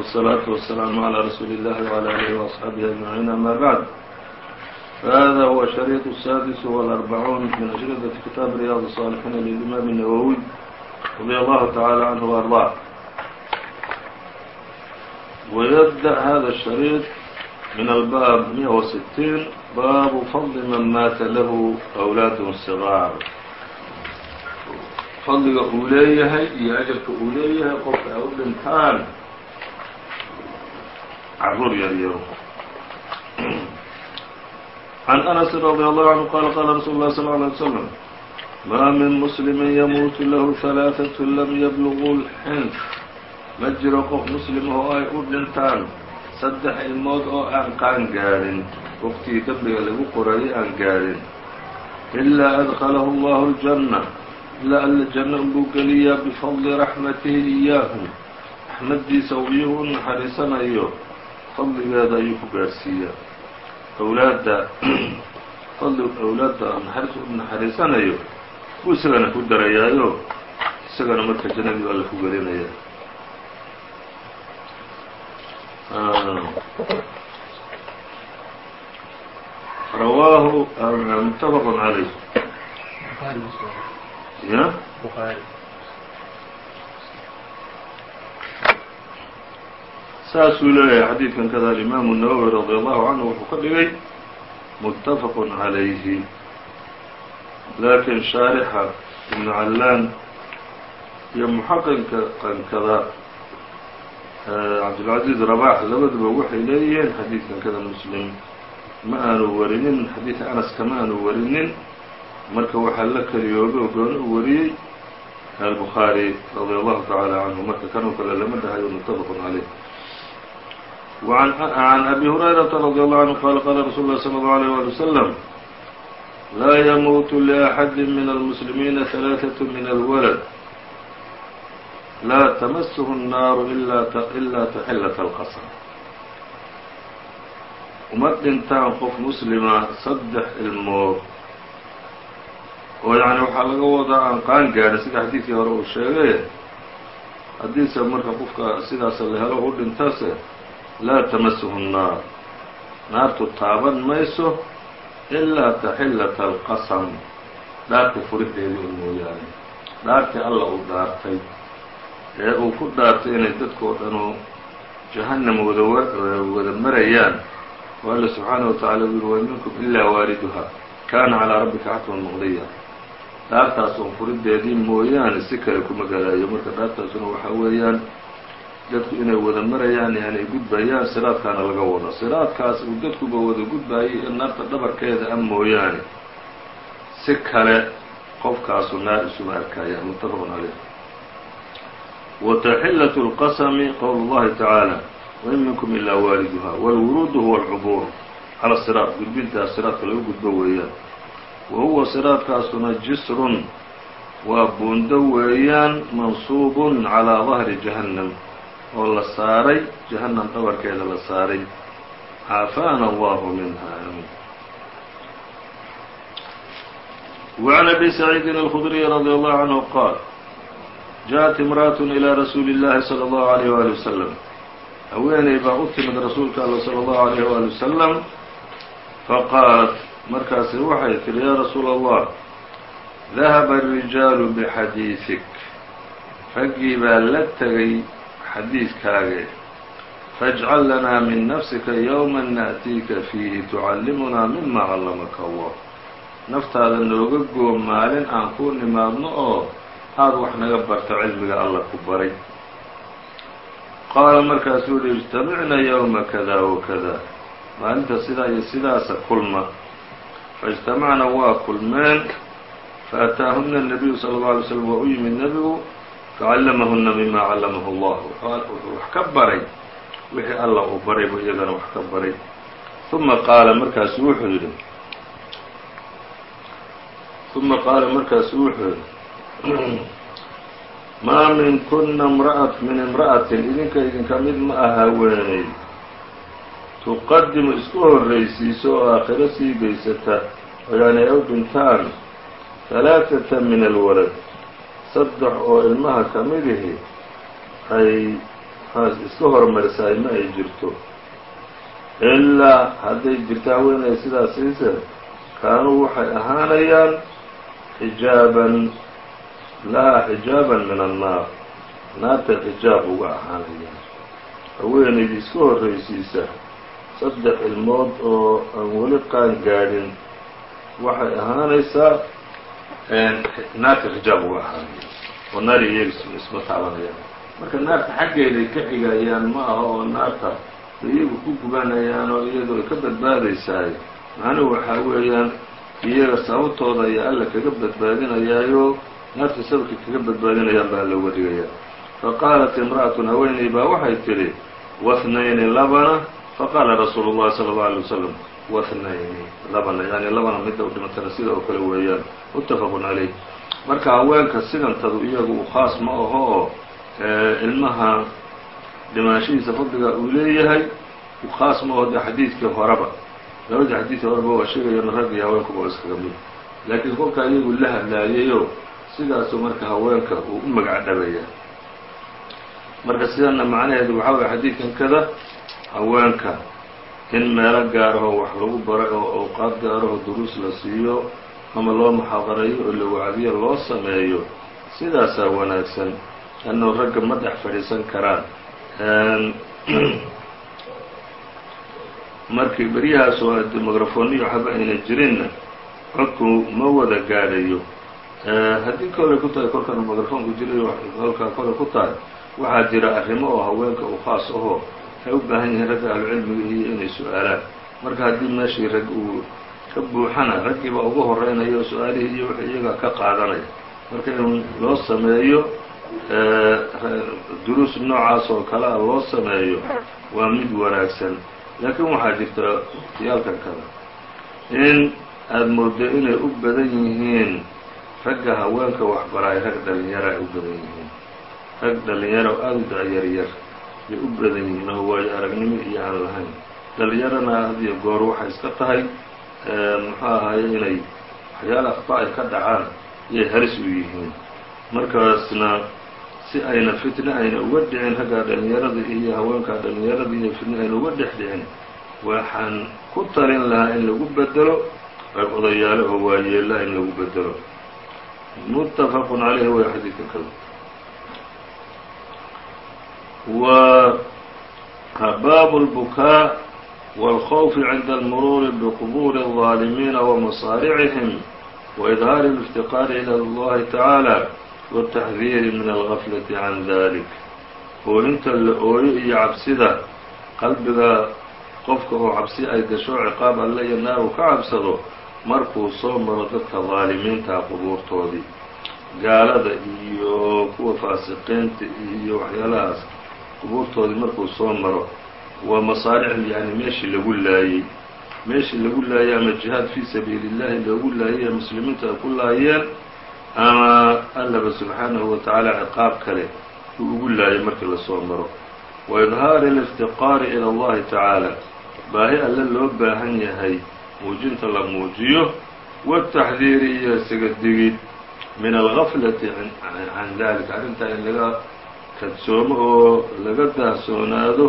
والصلاaةu والسلام على رسول الله وعلى آله وأصحaaبه أجمعين أما بعد hda هو الشhريط السادس والأربعون min أشhرطة kitaab رyاض الصالحيiن للإmام النwwي رضي الله تعالى عنه وأرضاه ويبدأ هذا الشhريط من الbاb 160 bab فضل من مات له أولاد الصغاar fadliga uu leeyahay iyo أجrka uu leeyahay qofka carruur yaryarow can anas radi allahu canhu qaala qaala rasuulu اllahi sal alay wslam maa min muslimi yamuutu lahu halaaثatu lam yablugu lxinf ma jiro qof muslim oo ay u dhintaan saddex ilmood oo aan qaan gaadhin waqtigii dembiga lagu qorayay aan gaadhin ilaa adkhalahu allahu aljanna ila alla janna unbuu geliyaa bifadli raxmatihi iyaahum raxmaddiisa uu u naxariisanayo fadligeeda ayuu ku gaadhsiiyaa awlaadda fadli awlaadda naxariis u naxariisanayo buu isagana ku darayaayo isagana marka jannadii alla ku gelinaya rawaahu mutafaq عaleyh ya saasuu leeyahay xadiidkan kada alimaamu الnawowi radi allahu canhu wuxuu ka dhigay muttafaq calayhi laakiin shaarixa ibnu callaan iyo muxaqinka qankada cabdilcaziiz rabax labaduba waxay leeyihiin xadiidkan kada muslim ma aanu warinin xadiidka anas kama aanu warinin marka waxaa la keliyoobay oo gooni u wariyey albukhaari radi allahu tacaala canhu marka kanoo kale lama dhahayo muttafaq calayh عن أbي هريرة رضي الله عنه qال qال رsuل الله صلى الله عليه ولي وسلم لا يموت لأحد من المسلمين ثلاثة من الولد لا تمسه الناar إلا تحلة الqصر uma dhintaan qof muslima saddex ilmood oo yani waxaa laga wadaa aan qaan gaadhin sida xadiidkii hore uu sheegay haddiise marka qofka sidaas la helo u dhintase laa tamasuhu الnaar naartu taaban mayso ilaa taxillata alqasam dhaarta furideedii un mooyaane dhaartii alla uu dhaartay ee uu ku dhaartay inay dadkoo dhanu jahannam wada wada marayaan oo alla subxaanaه wa tacala u yuri wa minkum ilaa waariduha kaana calىa rabbika xatman maqdiya dhaartaas un furideedii mooyaane si kale kuma galaayo marka dhaartaasuna waxaa weeyaan dadku inay wada marayaan yani ay gudbayaan siraadkaana laga wado siraadkaas uu dadkuba wada gudbaayay in naarta dhabarkeeda a mooyaane si kale qofkaasu naar isuma arkayaan muttafaqun caleyh wataxilat اlqasmi qowl اllahi tacaala wain minkum ilaa waaliduha wاlwuruudu huwa alcubuur cala siraad gudbintaas siraadka laga gudbo weeyaan wa huwa siraadkaasuna jisrun waa buundo weeyaan mansuubun calىa dahri jahannam oo la saaray jahannam dhabarkeeda la saaray caafaana allahu minha وعn أbي سعيidi الخdري رضي الله عنه qاal jaءت امرأة إلى رasuuلi الlahi صلى الله عليه وaلي وسلم haweeney baa u timid rasuulka all صلى الله عليه وaلي وسلم faqاalat markaasi waxay tihi ya rasuul الlah ذahaba الرijaaل بxadiiثik raggii baa la tegay xadiidkaage faاjcal lanaa min nafsika yowma naأtiika fiihi tucallimunaa mima callamaka allah naftaada nooga goo maalin aan kuu nimaadno oo aada wax naga barto cilmiga alla ku baray qaala markaasuu yihi ijtamicna yowma kada wakada maalinta sidaa iyo sidaasa kulma faاjtamacna waa kulmeen faataahuna الnabiyu salى اlه alay slm waa u yimid nebigu facallamahuna mima callamahu allah wuxuu wax ka baray wixii alla uu baray buu iyagana wax ka baray uma qaala markaasu wuxuu yidhi uma qaala markaasu wuxuu yidhi maa minkuna mraat min imra'atin idinka idinka mid ma aha haweeney tuqadimu isku horraysiiso oo aakhiro sii geysata oo yani ay u dhintaan halaaثata min alwalad saddex oo ilmaha ka midihi ay iska hormarisaay ma ay jirto. Ilaa hadday jirto haweenay sidaas siise kaanuu waxay ahaanayaan xijaaban lahaa xijaaban min annaar. Naartay xijaab uga ahaanayaan. Haweenaydii iska horraysiisa saddex ilmood oo aan weli qaan gaadhin waxay ahaanaysaa naarta xijaab uga ahaanaya oo naari iyaga isma taabanayaan marka naarta xaggeeday ka xigayaan ma aha oo naarta iyagu ku gubanayaan oo iyadu ay ka badbaadaysaay macnuhu waxaa weeyaan iyaga sababtooda ayaa alla kaga badbaadinayaayo naarta sababkay kaga badbaadinayaan baa alla uga dhigayaa faqaalat imra'atun haweeney baa waxay tidhi wahnayni labana faqaala rasuulu llahi sala allau alay wasalam wahnayni labana yani labana midda u dhimatana sida oo kale weeyaan. Muttafaqun calayh marka haweenka sidantadu iyagu u khaas ma aho oo ilmaha dhimaanshihiisa fadliga uu leeyahay khaas ma aho dee xadiidkii horeba. Labadii xadiidkii horeba waa sheegayana rag iyo haweenkuba oo iskaga mid. Laakiin kolkaa iyagu la hadlaayayo sidaasuu marka haweenka uu u magac dhabaya marka sidana macnaheedu waxaa waya xadiidkan kada haweenka in meelo gaarahoo wax lagu baro oo awqaad gaarahoo duruus la siiyo ama loo muxaadareeyo oo la wacdiyo loo sameeyo sidaasaa wanaagsan. Annao ragga ma dhex fadhiisan karaan. Markii beryahaas oo microfooniyo waxba ayna jirinna codku ma wada gaadhayo. Haddii kolay ku tahay kolkan microfoonku jirayo kolkaa kolay ku tahay waxaa jira arrimo oo haweenka u khaas ahoo ay u baahan yihiin ragga ahlucilmiga iyo inay su'aalaan. Marka haddii meeshii rag uu ka buuxana raggiiba uga horeynayo oo su'aalihii iyo wixii iyaga ka qaadanaya. Marka in loo sameeyo duruus noocaas oo kale a loo sameeyo waa mid wanaagsan. Laakiin waxaa jirta waqtiyaalkan kale. In aada moodo inay u badan yihiin ragga haweenka waxbaraay rag dhalinyaro ay u badan yihiin. Rag dhalinyaro aada u da-yaryar bay u badan yihiin oo waayo aragnimo iyo aan lahayn. Dhalinyarana had iyo goor waxay iska tahay muxuu ahaye inay waxyaala akhta ay ka dhacaan iyay halis u yihiin. Markaasna si ayna fitne ayna uga dhicin raggaa dhalinyarada iyo haweenkaa dhalinyarada iyo fitne ayna uga dhex dhicin waxaan ku talin lahaa in lagu bedelo rag odayaalo oo waayeelaa in lagu bedelo muttafaqun calayhi way xadiidka kada و bاب البكاء والخوف عند المرور بقبور الظالمين ومصارعهم وإظهار الافتقار إلى الله تعالى والتحذير من الغفلة عن ذلك oolinta la ooyo iyo cabsida qalbiga qofka oo cabsi ay gasho ciqaab alle iyo naar uu ka cabsado markuu soo maro dadka daalimiinta qubuurtoodii gaalada iyo kuwa faasiqiinta iyo waxyaalahaas qubuurtoodii markuu soo maro waa masaalixu yani meeshii lagu laayey meeshii lagu laayey ama jihaad fii sabiili اllahi loogu laayey ee muslimiintu ay ku laayeen ama allaba subxaanahu wa tacaala ciqaab kale uu ugu laayay markii la soo maro. Wa idhaari aliftiqaari ila allahi tacaala baahi alle loo baahan yahay muujinta la muujiyo wataxdiiri iyo isaga digid min algaflati can dalika arrintaa in laga kadsoomo oo laga daahsoonaado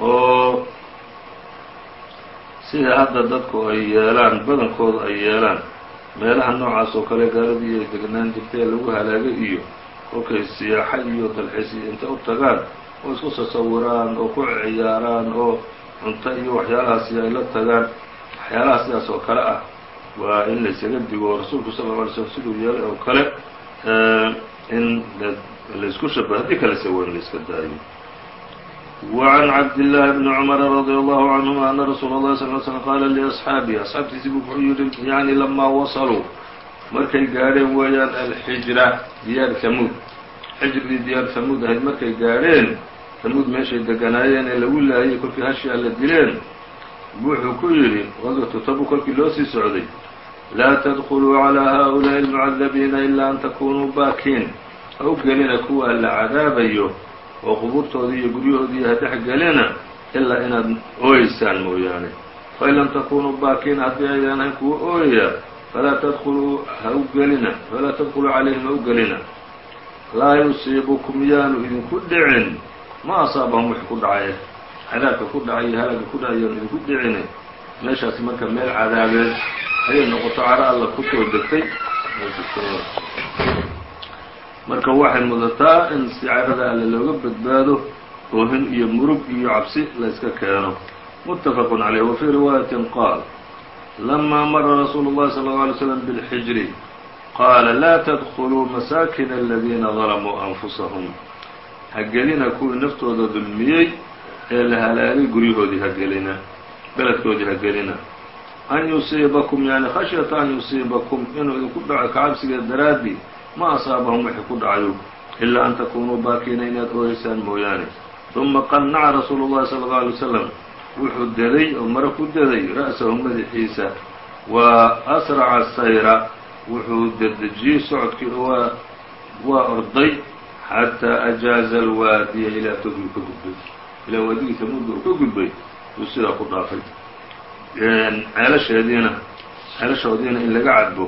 oo sida hadda dadku ay yeelaan badankooda ay yeelaan meelaha noocaas oo kale gaaladii ay degnaan jirtay lagu halaagay iyo kolkay siyaaxa iyo dalxiis iyo intay u tagaan oo isku sasawiraan oo ku ciyaaraan oo cunto iyo waxyaalahaasi ay la tagaan waxyaalaha sidaas oo kale ah waa in laysaga digo rasuulku sal lla alay slm siduu yeelay oo kale in laysku shaba haddii kalese waa in layska daayo وعn cabdاللahi بن cمر رضي الله عنهma أن رsuul الlahi صلى ل سلم qاla لأصxaabihi أصxaabtiisi bu wuxuu yihi yani lamaa waصluu markay gaadheen weeyaan alxijra diyaar hamuud xijridii diyaar hamuud ahayd markay gaadheen hamuud meeshay deganaayeen ee lagu laayay kolkii hashii alla dileen wuxuu ku yidhi qadwatu tabu kolkii loo sii socday laa tdkluu عlى haؤulaaءi الmucadabiina ilaa an takunuu baakiin ha u gelina kuwa la cadaabayo oo qubuurtoodii iyo guryahoodii ha dhex gelina ilaa inaad ooyeysaan mooyaane. Fain lam takunuu baakiina haddii aydaan ahayn kuwa ooyaya falaa tadkuluu ha u gelina. Falaa tadkuluu calayhim ha u gelina. Laa yusiibukum yaanu idinku dhicin. Ma asaabahum wix ku dhacay. Cadaabka ku dhacay iyo halaaga ku dhacay yoon idinku dhicine meeshaasi marka meel cadaabeed ayay noqoto caro alla ku soo degtay marka waxay mudataa in si carada alle looga badbaado oohin iyo murug iyo cabsi layska keeno متفق عليه وفي رواية قال لما مر رsuuل الlhi صلى الله عليه وسلم بالحجر qاaل لا تدخلوا مساكن الذينa ظلموا أنفسهم hagelina kuwii naftooda dulmiyey ee la halaagay guryahoodii hagelina beledkoodii hagelina an yusiibakum yani khashyata an yusiibakum inuu idinku dhaco kacabsigeed daraadii ma asaabahum wixii ku dhacayo ilaa an takunuu baakiina inaad ooyeysaan mooyaane ثuma qanaca rasuulu الlahi صلى الله عليه وسلم wuxuu deday oo maro ku deday ra'sahu madaxiisa wa asraca sayra wuxuu dedejiyey socodkii waa waa orday xataa ajaaza alwaadiya ilaa togii ka gudbay ilaa waadigiisa mudda uu ka gudbay uu sidaa ku dhaafay ceelasheediina ceelashoodiina in laga cadbo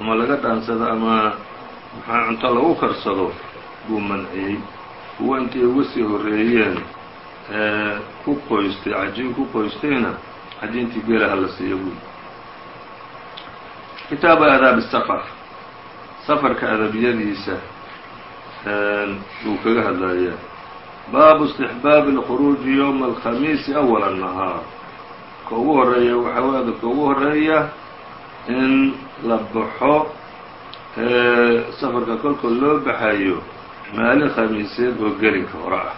ama laga dhaansado ama maxaa cunto lagu karsado buu manciyey kuwa intay uga sii horreeyeen ee ku qoystay cajiin ku qoystayna cajiintii geelaha la siiyo buy kitaabu aadaabi safar safarka adabyadiisa buu kaga hadlayaa baabu istixbaabi اlkhuruuji yowma alkhamiisi awala nahaar. Ka ugu horreeya waxaa adabka ugu horreeya in la baxo safarka kolka loo baxayo maalin khamiiseed oo gelinka hore ah.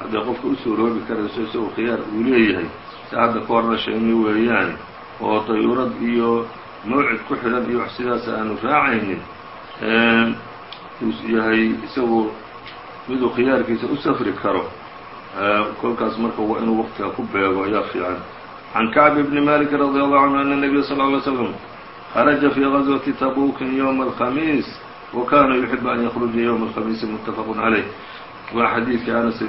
Hadday qofka u suuroobi karayso isagoo khiyaar uu leeyahay si hadda ka horna sheegni weeyaan oo dayuurad iyo mawcid ku xidhan iyo wax sidaas aanu raacaynin uu yahay isagu miduu khiyaarkiisa u safri karo kolkaas marka waa inuu waqtiga ku beego ayaa fiican. Can kacb bni malik radi allahu canhu ana nabiya sal ly slam kharaja fii gazwati tabukin ywma alkhamiis wa kana yuxibu an yakruja ywma alkhamiisi muttafaqu caleyh waa xadiidkii anas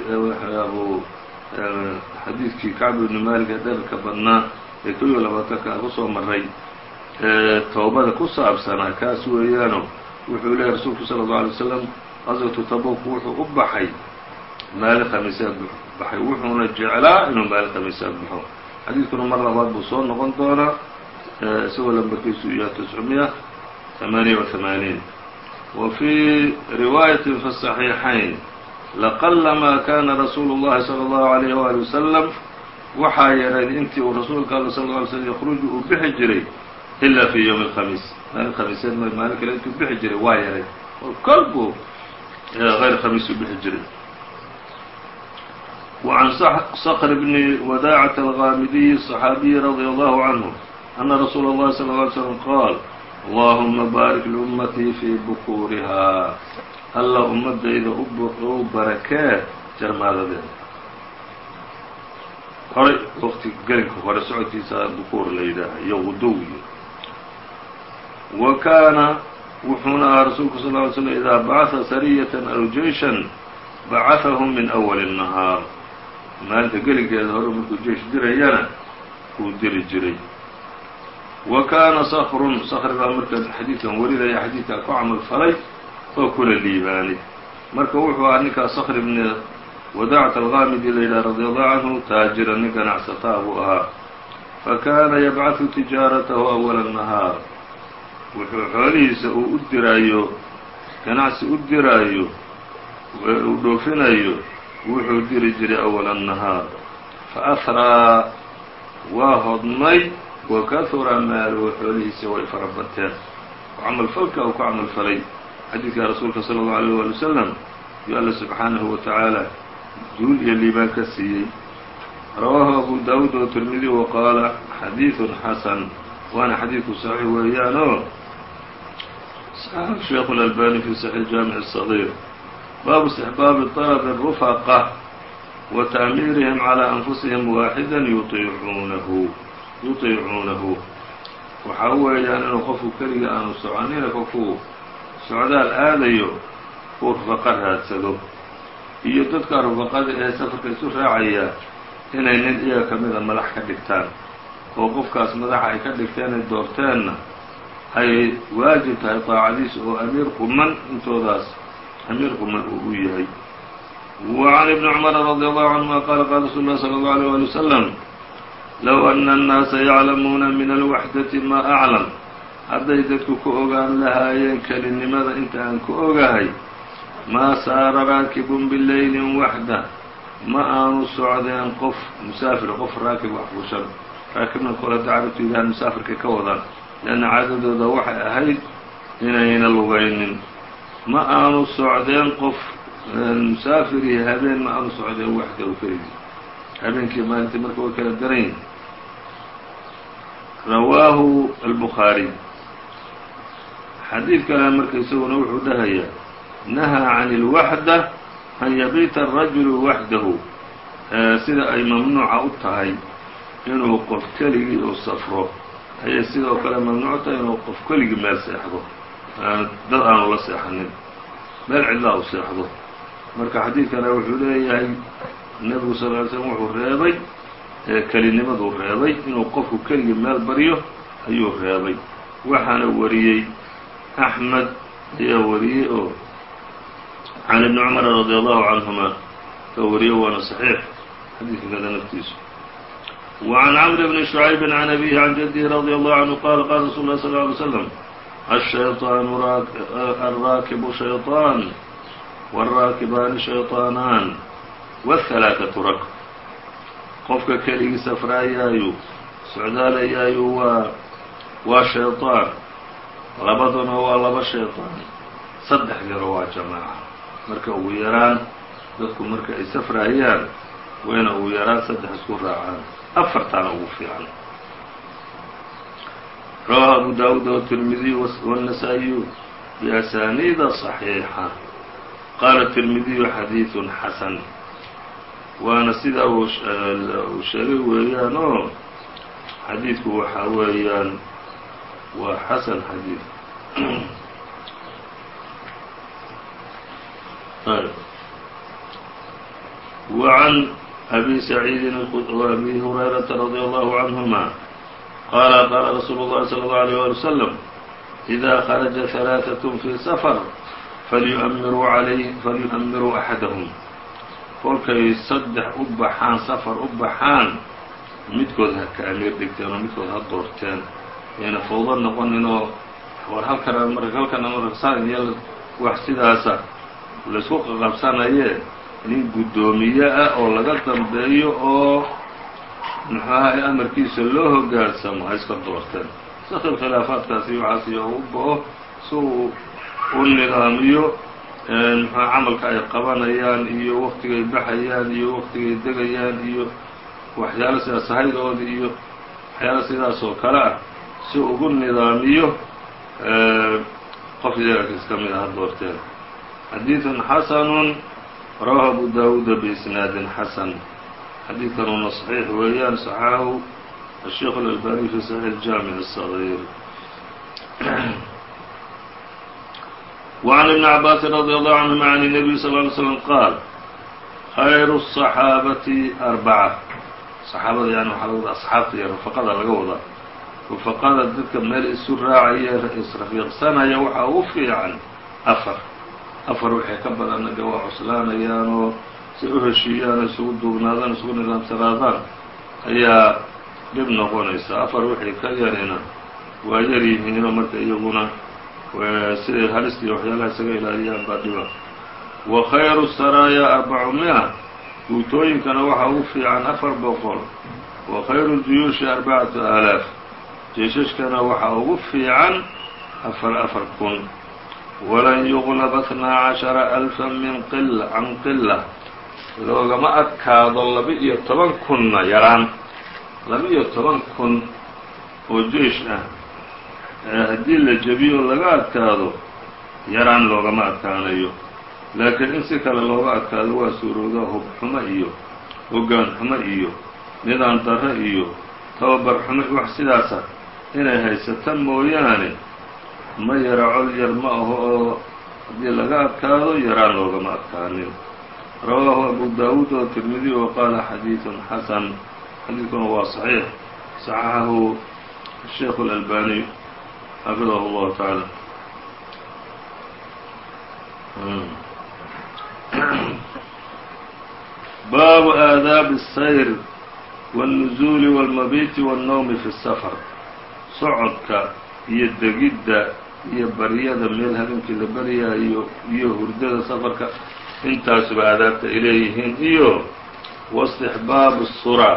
abu xadiidkii kacb ibni ee dherarka badnaa ee kow iyo labaatanka ku soo maray toobada ku saabsanaa kaas weeyaano wuxuu leeyahy rasuulku sala allau alay wasalam qaswatu tabuk wuxuu u baxay maalin khamiisaad baxay wuxuuna jeclaa inuu maalin khamiisaad baxo xadiidkuna mar labaad buu soo noqon doonaa isagoo lambarkiisu yaha tiscumiya tamaaniya wa tamaaniin wa fii riwaayatin fi saxiixayn laqalamaa kaana rasuulu اllahi salى اllahu عalayh wali wasalam waxaa yarayd intii uu rasuulka alla sal ly slm yakruju uu bixi jiray ilaa fii ywmi اlkhamiis maalin khamiiseed ma maalin kale intuu bixi jiray waa yarayd oo kol buu غayr khamiis uu bixi jiray وعn صkr bni wadاcة الغاamidiyi الصxaabiyi radي allahu canhu أna rasuula اllahi صلى اه عlي slم qaal allahuma baarik لأmmatii fii bukuurihaa alla ummadayda u barakee jarmaadadeeda horay waqti gelinka hore socodkiisa bukuur la yidhaaha iyo gudowiyo wa kaana wuxuuna ahaa rasuulku sal ly slm idaa bacثa sariyة aw jeyshan bacahahum min أwali الnahaar maalinta gelinkeeda hore markuu jeish dirayana uu diri jiray wa kaana sakrun sakri baa markaa xadiidkan warinaya xadiidkaa ku camal falay oo kuna liibaanay marka wuxuu ahaa ninkaa sakri bni wadaacat alqaamidi la yidhaha radiallahu canhu taajira nin ganacsataa buu ahaa fakaana yabcaثu tijaaratahu awala nahaar wuxuu xoolihiisa uu u diraayo ganacsi u diraayo uu dhoofinayo wuxuu diri jiray awala nahaar fa ahraa waa hodmay wa kahura maaluhu xoolihiisa way fara bateen oo camalfalka uu ku camalfalay xadiidka rasuulka salى الlaه عalيه wali wasalam yuu alla subxaanahu wa tacaala duul iyo liibaan ka siiyey rawaahu abu daawuud oo tirmidi wa qaala xadiiثun xasan waana xadiidku saxiix weeyaanoo sheikhu اlalbani fi saxiix jaamic الصغيir baabu istixbaabi طalb الrufaqa wa ta'miirihim calى anfusihim waaxida yuiicuunahu yutiicuunahu waxaa weeyaan inuu qofku keliga aanu soconina kolkuu socdaal aadayo uu rufaqa raadsado iyo dadka rufaqada ee safarka isu raacaya inay nin iyaga ka mida madax ka dhigtaan oo qofkaas madaxa ay ka dhigteen ay doorteenna ay waajib tahay taacadiisa oo amiir quman intoodaas amiir quman uu u yahay وعن بن cمر رضي الله عنهma qال qال رsuل الlh صلى الله عليه ولي وسلم low ana annaasa yaclamuuna min alwaxdati maa aclam hadday dadku ku ogaan lahaayeen kelinimada inta aan ku ogahay maa saara raakibun bileylin waxda ma aanu socdeen qof musaafir qof raakib wax fushado raakibna kol hadda carabtu yidhahaan musaafirkay ka wadaan leanna caadadooda waxay ahayd inayna lugaynin ma aanu socdeen qof musaafiri habeen ma aanu socdeen waxda u keligii habeenkii maalintii marka way kala daran yihin rawaahu albukhaariy xadiid kale marka isaguna wuxuu dhahayaa nahaa can اlwaxda an yabiita الrajulu waxdahu sida ay mamnuuca u tahay inuu qof keligii u safro ayay sidoo kale mamnuuc tahay inuu qof keligii meel seexdo dad aanu la seexanin meel cidlaa u seexdo marka xadiidkana wuxuu leeyahay nebigu sal ly slm wuxuu reebay kelinimaduu reebay inuu qofku keligii meel baryo ayuu reebay waxaana wariyey أحmed ayaa wariyey oo عن iبن cمر رضي الله عنهma ka wariye waana صحيiح xadiidka kada naftiisu وعن cمر بن شعيب عن أبيه عن جده رضي الله عنه qال qال رsuل الله صلى اه عليه وسلم الشhيطان الراakب شhيطان والراakباni شhيطاaنان والثaلاثة ركب qofka keligii sfraayaayu socdaalayaayu waa waa شhayطاan labaduna waa laba shayطaan saddex garo waa jamaaca marka ugu yaraan dadku marka ay safrayaan wayna ugu yaraan saddex isku raacaan afartaana ugu fiican rawahu abu daawuud wالtirmidiy wالنasaaئiyu biasaniida صaxiixa qaala الtirmidiyu xadiiثun xasan waana sidaa uu sheegay weeyaan oo xadiidku waxaa weeyaan waa xasan xadiid وعن أbي سعيid وأbي هريرة رضي الله عنهما qال qال رsuuل الlhi صلى الله عليه ولي وسلم إذا خرج ثلاثة في سفر فlyؤmiruu أحadهم kolkay saddex u baxaan sفر u baxaan midkood ha ka amiir dhigteen oo midkood ha doorteen. Yayna fawdo noqonin oo war halkana mar halkana marasaan iyo wax sidaasa laysku qaqabsanaye nin guddoomiye ah oo laga dambeeyo oo muxuu ahay amarkiisa loo hogaansamo ha iska doorteen. Sakil khilaafaadkaasi waxaas iyo u bao si uu u nidaamiyo muxua camalka ay qabanayaan iyo waqtigay baxayaan iyo waqtigay degayaan iyo waxyaalo sidaas sahaydoodi iyo waxyaalo sidaas oo kale ah si ugu nidaamiyo qof iyaga ka mid aha doorteen xadiiثun xasanu rawahu abu dawuuda biisnaadin xasan xadiidkanuna صaxiix weeyaan صaxaxahu الsheikh اlalbani fi صaxiix الjaamiع الصغيir وعn iبn cabاasi radي allahu canهuma عan النبي صلى اه عlي sلم qaal khayru الصaxaabati arbaca صaxaabada yani waxaa laga wada asxaabta iyo rafaqada laga wadaa rufaqada dadka meel isu raacaya israfiiqsanaya waxaa ugu fiican afar afar waxay ka badanna de waa cuslaanayaan oo si u heshiiyaan isugu duugnaadaan isugu nidaamsanaadaan ayaa dhib noqonaysa afar wixii ka yarina waa yar yihiinoo marka iyaguna sidai halistii waxyaalaha isaga ilaaliyaan baa dhiba wa khayru saraaya arbacu mi'a guutooyinkana waxaa ugu fiican afar boqol. Wa khayru juyuushi arbacatu aalaaf jeeshashkana waxaa ugu fiican afar afar kun. Walan yuqlab اtnaa cashara alfa min qila can qila loogama adkaado laba-iyo toban kunna yaraan. Laba-iyo toban kun oo jeish ah haddii la jebiyo laga adkaado yaraan loogama adkaanayo. Laakiin in si kale looga adkaado waa suurooda hubxumo iyo hoggaan xumo iyo nidaam darro iyo tababar xumo wax sidaasa ah, inay haysata mooyaane ma yara col yar ma aho oo haddii laga adkaado yaraan loogama adkaanin. Rawaahu abu daawuud oo tirmidi oo qaala xadiidun xasan xadiidkuna waa saxiix. Saxaxahu sheikhu اlalbaaniy xafidahu اllahu taعaalى baabu aadaabi الsayr wالnuzuuli wاlmabiiti wالnowmi fi الsafar socodka iyo degidda iyo baryada meel habeenkii la baryaayo iyo hurdada safarka intaasuba aadaabta ay leeyihiin iyo waاstixbaabu الsura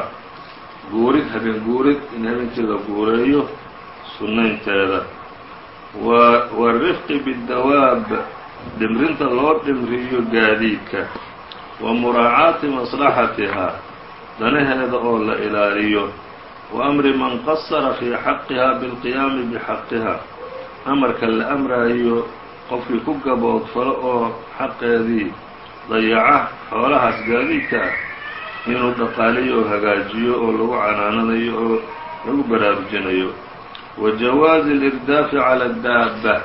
guurid habeen guurid in habeenkii la guureeyo sunnaynteeda wاrifqi bالdawaab dhimrinta loo dhimriyo gaadiidka wa muraacaati maslaxatihaa danaheeda oo la ilaaliyo wa amri man qasara fii xaqiha bilqiyaami bixaqiha amarka la amraayo qofkii ku gaboodfalo oo xaqeedii dayaca xoolahaas gaadiidka ah inuu dhaqaaliyo oo hagaajiyo oo lagu canaananayo oo lagu baraarujinayo wa jawaazi alirdaafi cala daaba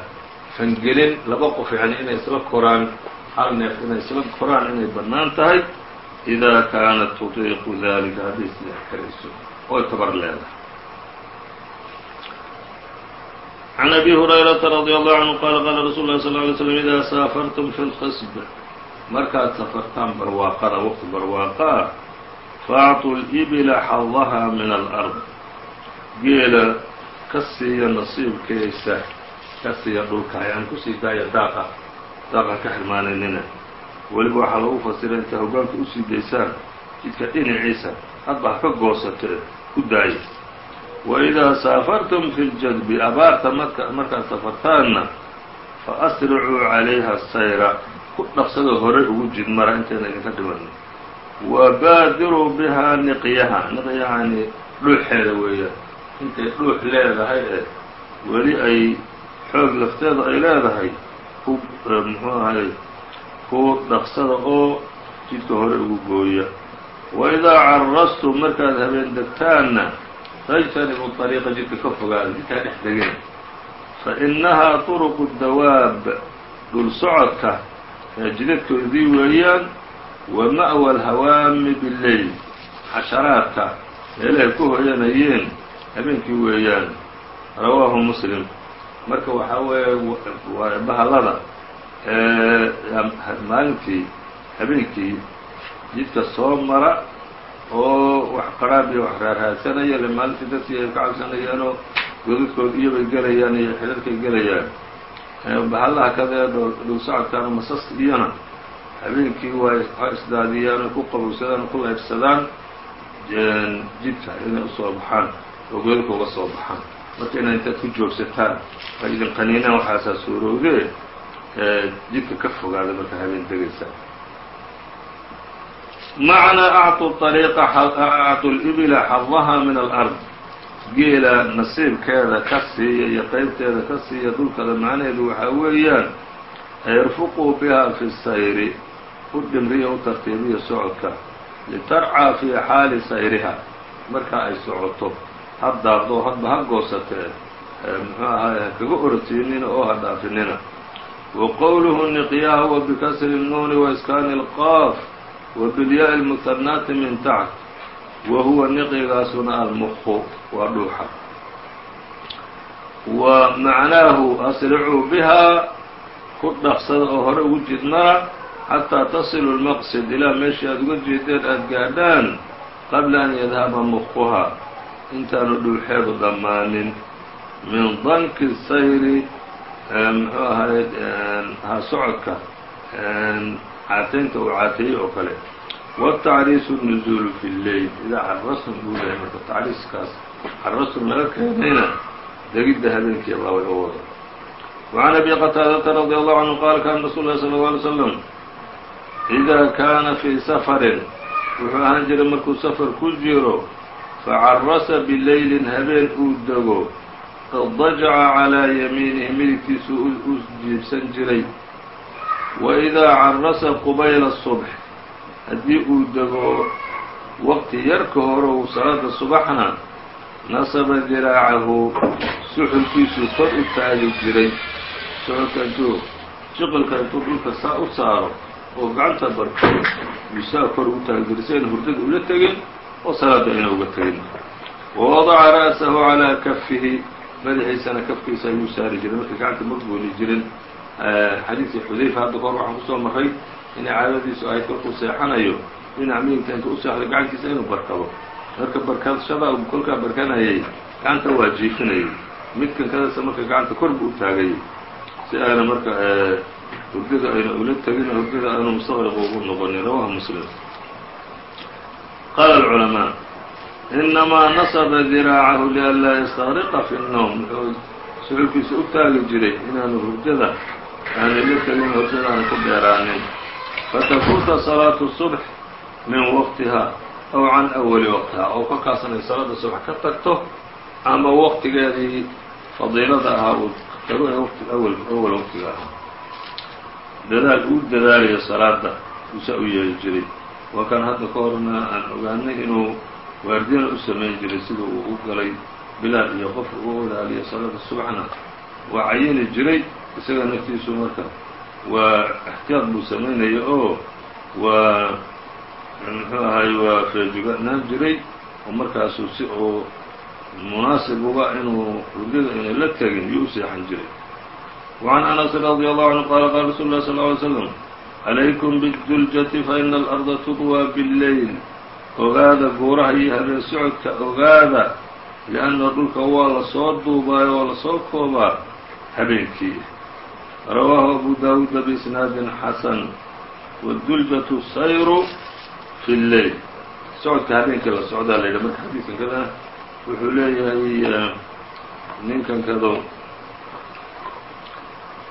fangelin laba qof yani inay isla koraan hal neef inay isla koraan inay bannaan tahay idaa kaanat tutiiqu dalika hadday sidex karayso oy tabar leedahay can abi hurayrata radi allahu canhu qaala qaala rasuulu lahi sal ly slm idaa saafartum fi lkhisb markaad safartaan barwaaqada waqti barwaaqa ah faacطuu libila xadaha min alard geela ka siiya nasiibkeesa ka siiya dhulka. Yani ku sii daaya daaqa daaqan ka xirmaanaynina. Weliba waxaa lagu fasiray inta hoggaanka u sii daysaan jidka dhinaciisa. Hadba ha ka goosatee ku daaya wa idaa saafartum fi ljadbi abaarta marka markaad safartaanna fa asricuu calayha sayra ku dhaqsado hore ugu jid mara intayna idinka dhimanin wa baadiruu bihaa niqyaha niqyahani dhuuxeeda weeyaan intay dhuux leedahay ee weli ay xoog lafteeda ay leedahay ku muxuu ahay ku dhaqsada oo jidka hore ugu gooya. Wa idaa carastum markaad habeen degtaanna fajtanibu طariiqa jidka ka fogaada jidkaa dhex degina fa innahaa turuqu dawaab dhul socodka ee jidadkoodii weeyaan wa ma'wa alhawaami billeyl xasharaadka meelahay ku hoyanayeen habeenkii weeyaan rawaahu muslim. Marka waxaa weeye bahallada maalintii habeenkii jidka soo mara oo wax qaraab iyo wax raarhaadsanaya ile maalintii dadkii ay ka cabsanayaanoo godadkood iyobay gelayaan iyo xidadkay gelayaan. Bahallaha kadee dhul socodkaana masas iyona habeenkii waa isdaadiyaan oo ku qabowsadaan oo ku leebsadaan jidka inay u soo baxaan oo uga soo baxaan. Marka inay intaad ku joogsataan ay idin qaniinaan waxaasaa suurowdee jidka ka fogaada marka habeen degaysa macnaa acطu ariiqa acطu libila xadaha min alard. Geela nasiibkeeda ka siiya iyo qeybteeda ka siiya dhulkada macnaheedu waxaa weeyaan irfuquu biha fi sayri u dhimriya u tartiibiya socodka. Litarcaa fii xaali sayriha marka ay socoto ha daaqdo hadba ha goosatee muxuu ahaay ha kaga orodsiinina oo ha dhaafinina wa qowluhu niqyaha wa bikasri الnuuni wa iskaani اlqaaf wa bilyaa اlmuhanaati min taxt wa huwa niqigaasuna almuqu waa dhuuxa wa macnaahu asricuu bihaa ku dhaqsada oo hore ugu jidmara xataa tasilu lmaqsid ilaa meeshii aada uga jeedeen aada gaadhaan qabla an yadhaba muquha intaanu dhuuxeedu dhammaanin min danki sayri muxuu ahayd ha socodka caateynta uu caateeyey oo kale watacriisu nuzuulu fi lleyl idaa carastum buu lehay marka tacriiskaas carastum laga keenayna degidda habeenkii labay oo wada وعn أbي qتاadةa رضي الله عnه qال kاna رasuل الlh صلى الله عليه وسلم إذا kaana fي sفrin wuxuu ahaan jiray markuu sفر ku jiro facarasa bileylin habeen uu dego dajaca calaa yamiinihi midigtiisu u jiibsan jiray wa idaa carasa qubayla subx haddii uu dego waqti yarka hore uu salaada subaxna nasaba diraacahu suxulkiisuu kor u taagi jiray suxulka intuu jiqilka intuu dhulka saa u saaro oo gacanta barko yuusaa kor ugu taagi jiray si ayna hurdada ula tegin oo salaada ayna uga tegin wa wadaca ra'sahu calaa kafihi madaxiisana kafkiisa ayuu saari jiray marka gacanta ma gooli jirin xadiidkii xudayfa hadda kahor waxaan ku soo maray inay caadadiisu ahayd kolkuu seexanayo dhinac midigta intuu u seexdo gacantiisa inuu barkado marka barkashada uu kolkaa barkanayay gacanta waa jiifinayay midkan kadasa marka gacanta kor buu u taagayay si aana marka hurdada ayna ula tegin hurdada aanu mustaqriq ugu noqonin rawaha muslim qaala alculamaa inamaa nasaba diraacahu lianlaa yastaqriqa fi nowm wuxuu suxulkiisa u taagi jiray inaanu hurjada aani la tegin hurjada aanu ku dheeraanin fatafuuta salaatu subx min waqtiha aw can awali waqtiha oo kolkaas inay salaada subx ka tagto ama waqtigeedii fadiilada ahaa uu tago ee awal waqtiga ahaa dadaal uu dadaalayo salaada uusa u yeeli jiray waa kan hadda ka horna aan ogaanay inuu waardiyana u samayn jiray sida uu u galay bilaal iyo qof uu ilaaliyo salaada subaxna waa cayini jiray isaga naftiisu marka waa اxtiyaad buu samaynaya oo waa muxuu ahay waa feejuganaan jiray oo markaasuu si uu munaasib uga inuu hurdada inay la tegin yuu u seexan jiray وعn أنس رضي الله عنه qال qال رsuل الله صلى اه عليه وسلم calaykum biduljati faina alarda tuqwaa billeyl ogaada buuraha iyo habeen socodka ogaada li'anna dhulka waa la soo duubaayo waa la soo koobaa habeenkii rawaahu abu daawuuda biisnaadin xasan wduljatu sayru fi lleyl socodka habeenkii la socdaa la yidhaha marka xadiidkan kada wuxuu leeyahay ninkan kado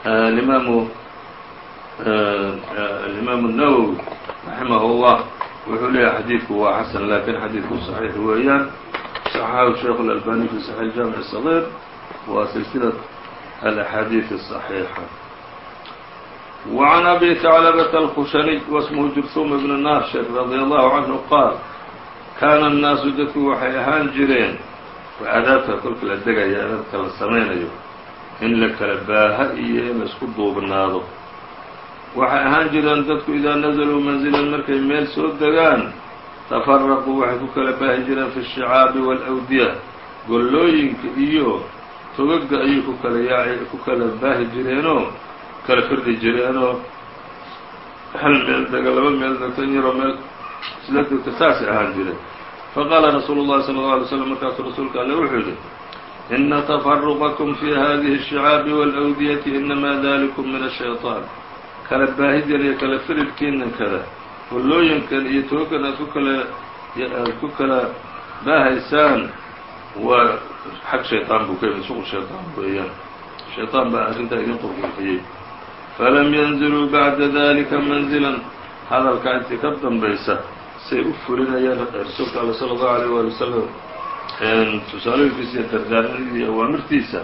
alimaamu alimaamu الnawwi raximah اllah wuxuu leeyahay xadiidku waa xasan lakin xadiidku صaxiix weeyaan صaxaxahu sheikh اlalbani fi صaxiix jaamiع الصغيr waa silsilaة alaxaadiiث الصaxiixa وعn abi ثaclبة الkhushaniي wasmhu jurhum bn narshir radي allahu canhu qaal kaana الnaasu dadku waxay ahaan jireen waa adaabta kolka la degaya adaabta la samaynayo in la kala baaha iyo in laisku duubnaado waxay ahaan jireen dadku idaa nazaluu manzilan markay meel soo degaan tafaraquu waxay ku kala baahi jireen fi الshicaabi wاlawdiya gollooyinka iyo togaga ayay ku kala yaaci ku kala baahi jireenoo kala firdi jireenoo hal meel dega laba meel degto in yaroo meel isla degto saasay ahaan jireen faqaala rasuulu الlahi salى الlه alay slam markaasuu rasuulka alle wuxuu yidhi ina تفرqكم في hadihi الشhicaabi wاlأwdiyati inama dalikum min الشhayطaan kala baahidan iyo kala firidkiinan kada hollooyinkan iyo toogan aad ku kala aad ku kala baahaysaan waa xag shayطaan buu ka yimid shuql shayطaan weeyaan shayطaan baa arrintaa idin qurqurxiyey falam yanziluu baعda dalika manzilan hadalkaa intii ka dambaysa say u fulinayaan rasuulka all slى الlaه عalيه wali wsلم tusaalooyinkiisa iyo dardaarmadiisa iyo awaamirtiisa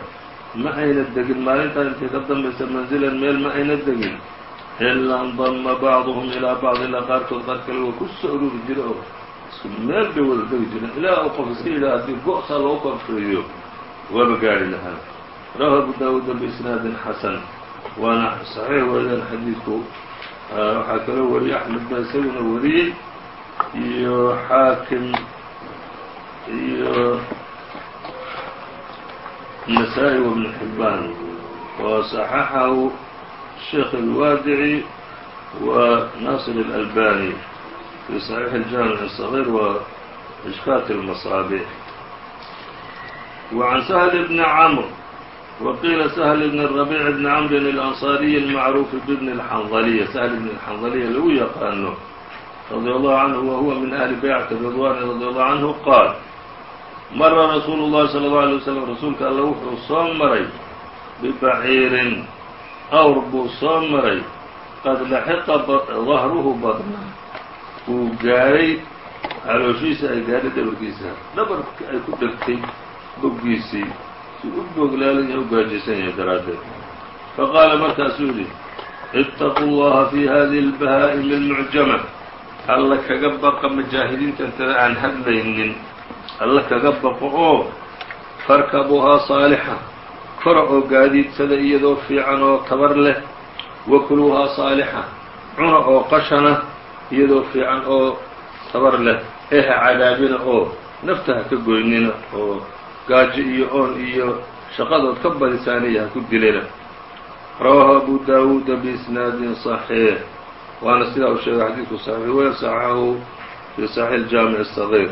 ma ayna degin maalintaa intay ka dambaysa manzilan meel ma ayna degin ilaa indama bacduhum ilaa bacdila qaarkood qaar kale waa ku soo ururi jira oo meel bay wada degi jira ilaa u qof iska yidhaha haddii go-saa loo koonfeeyo waaba gaari lahaa rawahu abu daawuuda biisnaadin xasan waana saxiix weeyaan xadiidku waxaa kaloo wariyey axmed baa isaguna wariyey iyo xaakim iyo nasaa-i wabnu xibbaan oo saxaxahu الشيخ الوادعي وناصر الألباني في صحيح الجامع الصغير وإشكاك المصابيح وعن سهل بن عمرو وقيل سهل بن الربيع بن عمرو الأنصاري المعروف بابن الحنظلية سهل بن الحنظلية لو يقانه رضي الله عنه وهو من أهل بيعة الرضوان رضي الله عنه قال mara rasuulu الlahi salى الlaه عalيه waslm rasuulka alla wuxuu soo maray bibaciirin awr buu soo maray qad laxiqa dahruhu badnaa uu gaadhay calooshiisa ay gaadhay dhabarkiisa dhabarka ay ku dhegtay boggiisii si u booglaalaya u gaajaysan yahay daraaddeed. Faqaala markaasuu yidhi itaquu llaha fi hadihi اlbahaa'imi اlmucjama alla kaga baqa majaahidiinta intada aan hadlaynin. Alla kaga baqo oo farkabuhaa saalixa kora oo gaadiidsada iyadoo fiican oo tabar leh wakuluuhaa saalixa cuna oo qashana iyadoo fiican oo tabar leh ee ha cadaabina oo nafta ha ka goynina oo gaajo iyo oon iyo shaqadood ka badisaaniya ha ku dilina rawaahu abu daawuuda biisnaadin صaxiix waana sidaa uu sheegay xadiidku saxiix weyn saxaxahu fii saxiix jaamic الصaغيir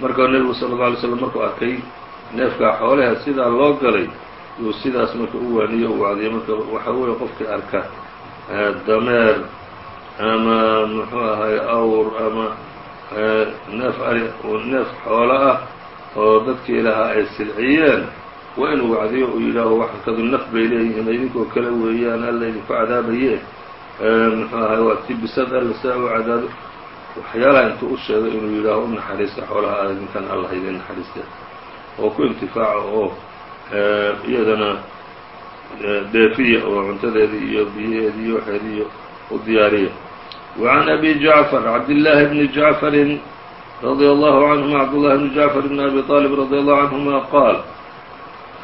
marka nebigu sala اlه alay slam markuu arkay neefkaa xoolaha sidaa loo galay yuu sidaas marka u waaniyo u wacdiyo marka waxa weeye qofkii arka dameer ama muxuu ahay awr ama neef ari neef xoolo ah oo dadkii lahaa ay silciyeen waa inuu wacdiyo uu yidhaaho waxkadu naf bay leeyihiin idinkoo kale weeyaan alla idinku cadaabaye muxuu ahay waa ti bisad alla saa u cadaabo waxyaalaha intuu u sheego inuu yidhaaho u naxariista xoolaha a idinkan allah idin naxariiste oo ku intifaaca oo iyadana dheefiya oo cuntadeedii iyo biyaheedii iyo waxeedii iyo u diyaariya وعn أbي جعفر cabdاللahi بن جعفر رضي الله عنهma cبداللahi بن جعفر بن أbي طالب رضي الله عنهma qاaل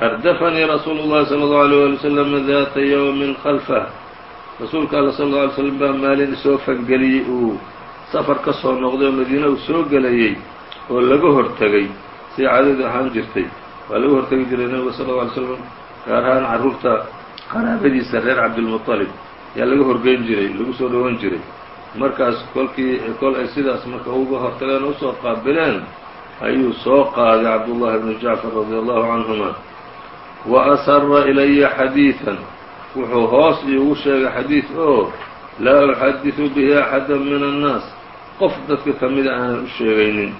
أrdفnيi رsuuل الlahi صلى الله عليه ولي وسلم ذات yوم خلفه rasuulka all صلى اه علي sلم baa maalin isoo fangeliyey uu safar ka soo noqday oo madiine uu soo gelayey oo laga hortegay si caadadu ahaan jirtay waa laga hortegi jiray nebiga sal اه عlay slam gaar ahaan carruurta qaraabadiisa reer cabdilmuطalib yaa laga horgeyn jiray lagu soo dhowan jiray markaas kolkii kol ay sidaas marka uga hortageen o usoo qaabileen ayuu soo qaaday cabdullahi bnu jacfar radi allahu canhuma wa asara ilaya xadiidan wuxuu hoos iigu sheegay xadiid oo laa uxadiثu bihi axada min annaas qof dadka ka mida aanan u sheegaynin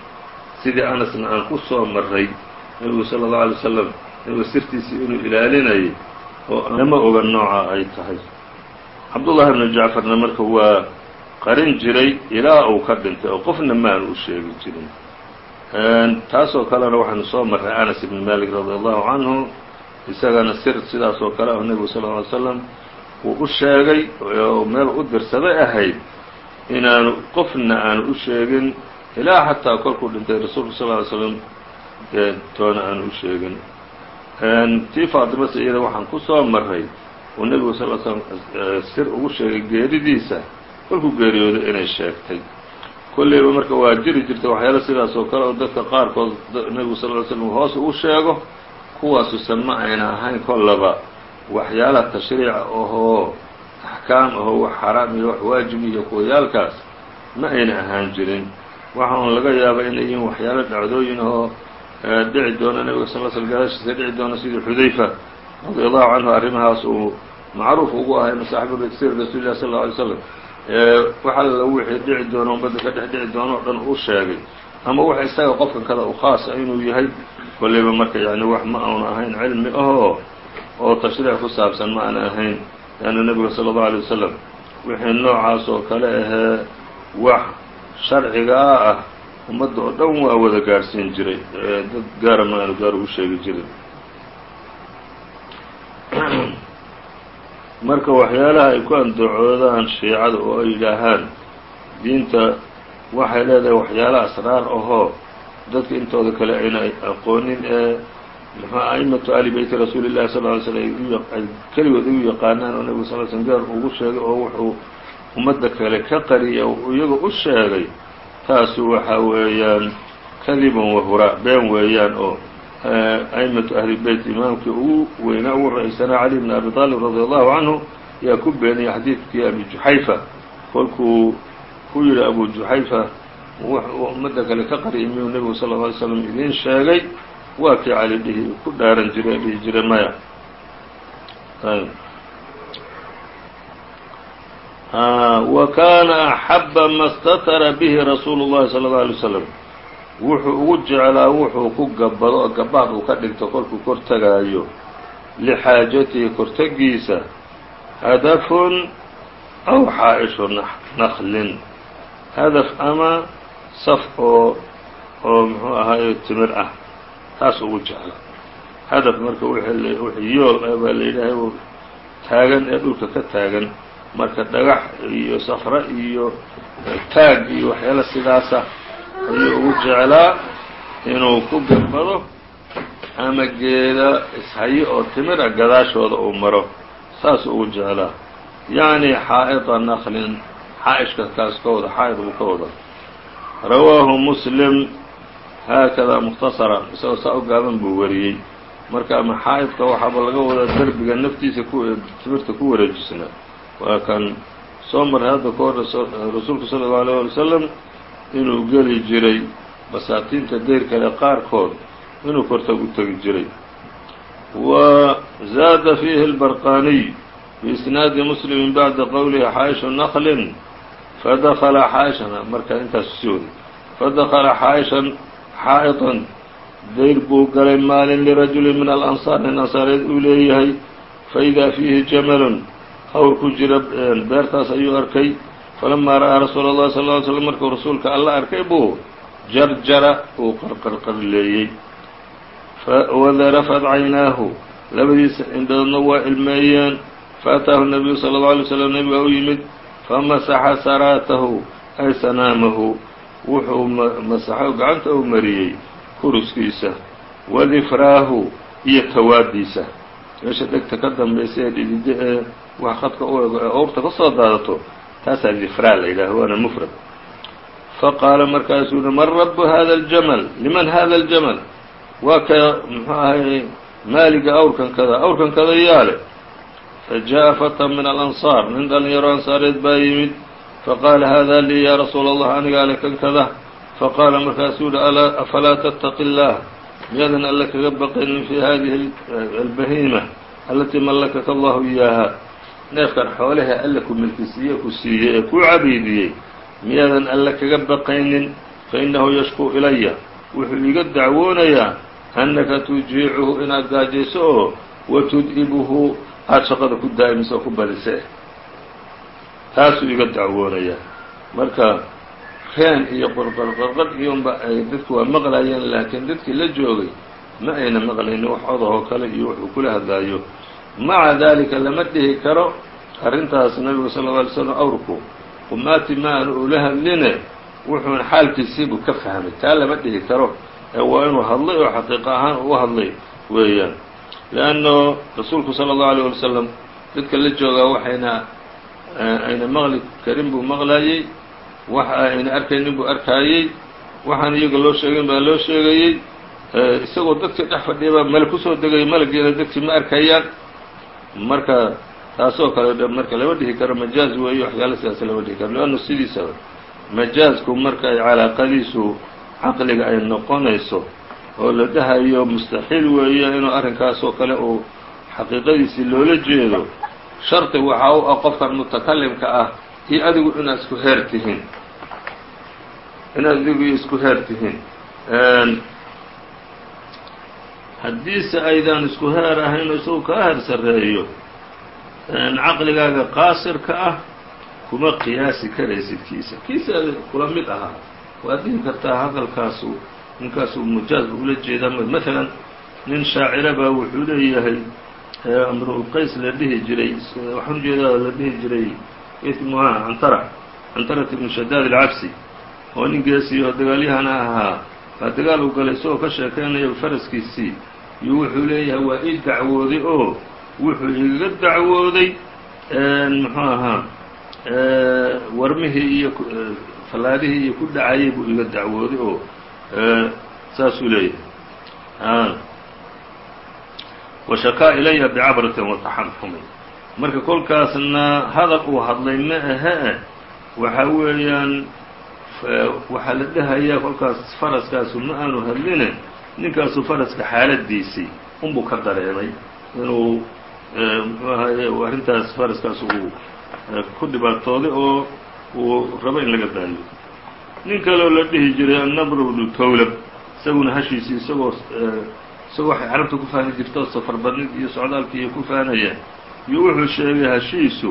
sidii anasna aan ku soo maray nebigu sala اllahu alay wasalam nebiga sirtiisii inuu ilaalinayay oo lama oga nooca ay tahay. Cabdullahi bnu jacfarna marka waa qarin jiray ilaa uu ka dhintay oo qofna maanu u sheegi jirin. Taasoo kalena waxaanu soo marray anas ibn malik radi allahu canhu isagana sir sidaas oo kale ah nebigu sal ll ly slam uu u sheegay oo meel u dirsaday ahayd inaanu qofna aanu u sheegin ilaa xataa kolkuu dhintay rasuulku sal ly slam toona aanu u sheegin. Tii faatimase iyada waxaan ku soo marray uu nebigu sal l slam sir ugu sheegay geeridiisa kolkuu geeriyooday inay sheegtay. Kolleyba marka waa jiri jirta waxyaalo sidaas oo kale oo dadka qaarkood nebigu sal ly slam hoos u sheego kuwaasusan ma ayna ahayn kollaba waxyaalaha tashriica ahoo axkaam ahoo wax xaraam iyo wax waajib iyo kuwayaalkaas ma ayna ahaan jirin waxa un laga yaaba inay yihiin waxyaalo dhacdooyin ahoo dhici doona nebiga sal sl gadaashiisa dhici doona sidii xudayfa radi allahu canhu arrimahaas uu macruuf ugu ahay masaaxibu sir rasuuli lah sal lla alay slam wax alla wixii dhici doono ummadda ka dhex dhici doono o dhan uu sheegay. Ama wax isaga qofkan kada u khaasa inuu yahay kolleyba marka yani wax ma auna ahayn cilmi ahoo oo tashriic ku saabsan ma aana ahayn. Leanna nebiga sala allahu alay wasalam wixii noocaas oo kale ahee wax sharcigaa ah ummadda oo dhan waa wada gaadhsiin jiray dad gaara ma aanu gaar ugu sheegi jirin. Marka waxyaalaha ay ku andacoodaan shiicada oo ay yidhaahaan diinta waxay leedahay waxyaala asraar ahoo dadka intooda kale ayna aqoonin ee muxua a'imatu ali beyti rasuuli llahi sal ly slm ay keligood igu yaqaanaan oo nebigu sal slm gaar ugu sheegay oo wuxuu ummadda kale ka qariya iyaga u sheegay taasu waxa weeyaan kadibun wahuraa been weeyaan oo aimatu ahli beyt imaamkii ugu weynaa ugu ra'aysanaa cali bn abi aalib radi allahu canhu yaa ku beeniyay xadiidkii abi juxayfa kolkuu ku yidhi abu juxayfa ummadda kale ka qariya miyuu nebigu sal lla alay slam idiin sheegay? Waa kii cali dhihi ku dhaaran jiray dhihi jiray maya wa kaana axaba ma statara bihi rasuulu llahi sala allau alay wasalam wuxuu ugu jeclaa wuxuu ku gabbado oo gabaad uu ka dhigto kolkuu kor tegaayo lixaajatihi kortegiisa hadafun aw xaa-ishu naklin hadaf ama saf oo oo muxuu ahaaye timir ah taas ugu jecla hadaf marka wixii yool ah baa la yidhaahay taagan ee dhulka ka taagan marka dhagax iyo safra iyo taag iyo waxyaala sidaasa ayuu ugu jeclaa inuu ku gambado ama geeda ishayo oo timira gadaashooda uu maro. Saasuu ugu jeclaa. Yacni xaa'ida naklin xaa-ishka kaas ka wada xaa'id buu ka wada rawaahu muslim haakadaa mukhtasaran isagoo saa u gaaban buu wariyey. Marka ama xaa'idka waxaaba laga wadaa derbiga naftiisa ku timirta ku wareejisnaa waa kan soo maray hadda ka hor rasuulku sala allau alayh wali wasalam inuu geli jiray basaatiinta deyr kale qaarkood inuu kortag u tegi jiray. Wa zaada fiihi اlbarqaniy biisnaadi muslimi bacda qowlihi xaaishu naqlin fadakla xaaishan markaa intaasu sii waday fadakla xaaishan xaa'iطan dayr buu galay maalin lirajuli min alansaar nin ansaareed uu leeyahay faidaa fiihi jamalun hawr ku jira beertaas ayuu arkay. Falamaa ra'aa rasuula اllahi sal ly slm markuu rasuulka alla arkay buu jarjara uu qarqarqarleeyey wadarafad caynaahu labadiisa indhoodna waa ilmeeyeen. Faataahu nabiyu sala اllau alay slam nebiga u yimid famasaxa saraatahu ay sanaamahu. Wuxuu masaxo gacanta u mariyey kuruskiisa wadifraahu iyo tawaadiisa meesha dhegta ka dambaysa ee dhidide ee wax khadka u ego ee owrta ka soo daadato taasaa difraa la yidhaaha waana mufrad. Faqaala markaasuu yihi man rabu hada aljamal? Liman hada aljamal? Waa ka muxuu ahay maaliga awrkan kada awrkan kada yaale. Fajaءa fatan min alansaar nin dhalinyaro ansaareed baa yimid. Faqaala hada lii ya rasuula allah anigaa le kan kada? Faqaala markaasuu yihi afalaa tattaqi اllah miyaadan alle kaga baqaynin fi hadihi albahima alatii mallakaka allahu iyaaha neefkan xoolahee alle ku milkisiiye ku siiyey ee kuu cabiidiyey miyaadan alle kaga baqaynin fainahu yashkuu ilaya wuxuu iga dacwoonayaa annaka tujiicuhu inaad gaajayso oo watud'ibuhu aada shaqada ku daa'imiso oo ku badise taasuu iga dacwoonayaa. Marka reen iyo qorqorqorqor iyonba ay dadku waa maqlayeen laakiin dadkii la joogay ma ayna maqlaynin wax odahoo kale iyo wuxuu kula hadlaayo maca dalika lama dhihi karo arrintaas nabigu sala lla alay slam awrku qumaati ma aanu ula hadline wuxuuna xaalkiisiibuu ka fahmay. Taa lama dhihi karo ee waa inuu hadlay oo xaqiiqo ahaan uu hadlay weeyaan. Leanno rasuulku sala allahu alيyه wali dadka la joogaa waxayna ayna maqli karin buu maqlayey wax ayna arkaynin buu arkaayey waxaan iyaga loo sheegayn baa loo sheegayey isagoo dadkii dhex fadhiya baa male ku soo degaya malagiina dadkii ma arkayaan marka taasoo kale marka lama dhihi karo majaaz weeyo waxyaala sidaas lama dhihi karo leanno sidiisaba majaazku marka ay calaaqadiisu caqliga ay noqonayso oo la dhahayo mustaxiil weeye inuu arrinkaasoo kale uu xaqiiqadiisii loola jeedo shardi waxaa u ah qofkan mutakalimka ah iyo adigu inaad isku heer tihiin. Inaad adigu isku heer tihiin haddiise aydaan isku heer ahayn oo isagu kaa heer sarreeyo caqligaaga qaasirka ah kuma qiyaasi karaysid kiisa kiisa kula mid ahaa waad dhihi kartaa hadalkaasu ninkaasu mujaaz ula jeedaa. Maalan nin shaacira baa wuxuu leeyahay amru-ulqays la dhihi jiray waxaan u jeedaa la dhihi jiray ismuha cantara cantarat ibnu shadaad alcabsi oo nin geesiy oo dagaalyahana ahaa baa dagaal u galay isagoo ka sheekaynaya faraskiisii. Iyo wuxuu leeyahay waa ii dacwooday oo wuxuu igaga dacwooday muxuu ahaa warmihii iyo fallaadihii iyo ku dhacayay buu iga dacwooday oo saasuu leeyahay. Washakaa ilaya bicabratin wataxamxumin marka kolkaasna hadal uu hadlay ma ahe waxaa weeyaan waxaa la dhahayaa kolkaas faraskaasu ma aanu hadline ninkaasu faraska xaaladiisii unbuu ka dareemay inuu muxuu ahaye arrintaas faraskaas uu ku dhibaatooday oo uu rabo in laga daayo nin kaleoo la dhihi jiray annabr bnu towlab isaguna hashiisii isagoo isagoo waxay carabta ku faani jirto safar badnid iyo socdaalkii iyo ku faanaya iyo wuxuu sheegay hashiisu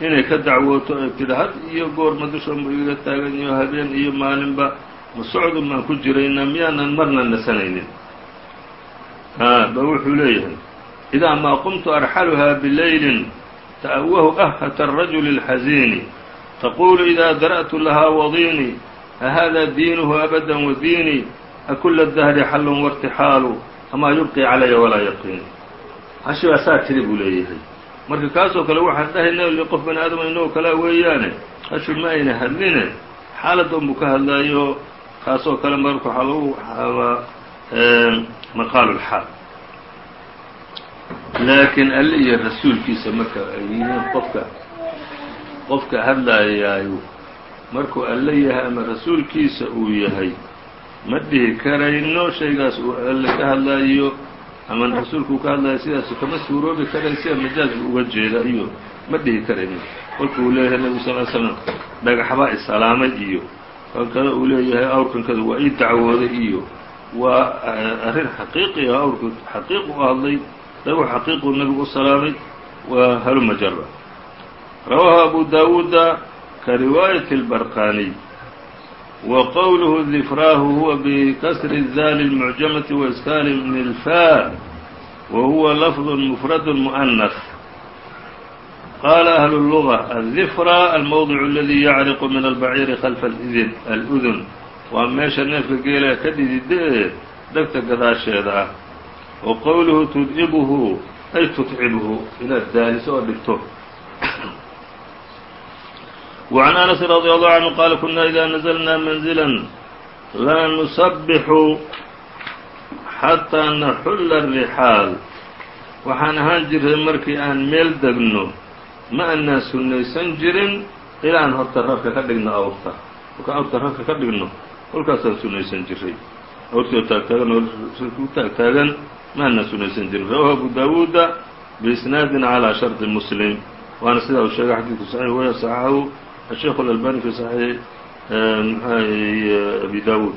inay ka dacwooto ay tidhi had iyo goorma dushanbu igaga taagan yaho habeen iyo maalinba ma socdun baan ku jiraynaa miyaanan marna nasanaynin. Ba wuxuu leeyahay idaa maa qumtu arxaluhaa bilaylin ta'awahu ahhata arajuli اlxasiini taquulu idaa dara'tu lahaa wadiinii ahaada diinuhu abadan wadiinii akula dahri xallun wartixaalu amaa yubqii calaya walaa yaqiin. Hashibasaa tiri buu leeyahay marka kaasoo kale waxaan dhahayna qof bani aadama inagoo kalea weeyaane hashi ma ayna hadline. Xaaladda unbuu ka hadlaayo kaasoo kale marka waxaa lagu xaabaa maqaalu lxaal laakiin alle iyo rasuulkiisa marka ay yihiin qofka qofka hadlaayaayu markuu alle yahay ama rasuulkiisa uu yahay ma dhihi karayno shaygaas uu alle ka hadlaayo ama rasuulku ka hadlaayo sidaasu kama suuroobi karayn sida majaazku uga jeeda iyo ma dhihi karayno kolka uu leeyahay nebigu sal ly slam dhagaxbaa isalaamay iyo kolkana uu leeyahay awrkankada waa ii dacwooday iyo waa arrin xaqiiqi ah awrku xaqiiq u hadlay dhagax xaqiiquu nebigu u salaamay waa haluma jara rawaahu abu daawuuda ka riwaayati اlbarqaniy wa qowluhu difraahu huwa bikasri الzali الmucjamati waiskaani min اlfaa wa huwa lafظ mufrad muؤnas qala أهل اللغة الذفrى الmوضع اladي yacriqu min البaciiri khalfa alأdun waa meesha neefka geelaa ka dhidida ee dhegta gadaasheeda ah wa qowluhu tudcibuhu ay tutcibhu inaad daaliso oo dhigto وعن أنس رضي الله عنه qال كنا إذا نزلنا منزلا laa نusبxu xatىa naxulla الرixاal waxaan ahaan jiray markii aan meel degno ma anaan sunnaysan jirin ilaan horta rarka ka dhigno awrta markaan awrta rarka ka dhigno kolkaasaan sunnaysan jiray awrtoo taagtaagan oo rarka u taagtaagan ma anaan sunnaysan jirin rawahu abu daawuuda biisnaadin calىa sharطi muslim waana sidaa uu sheegay xadiidku saxiix weya saxaxahu الشhيkh الألباني في صحيح أbي dاود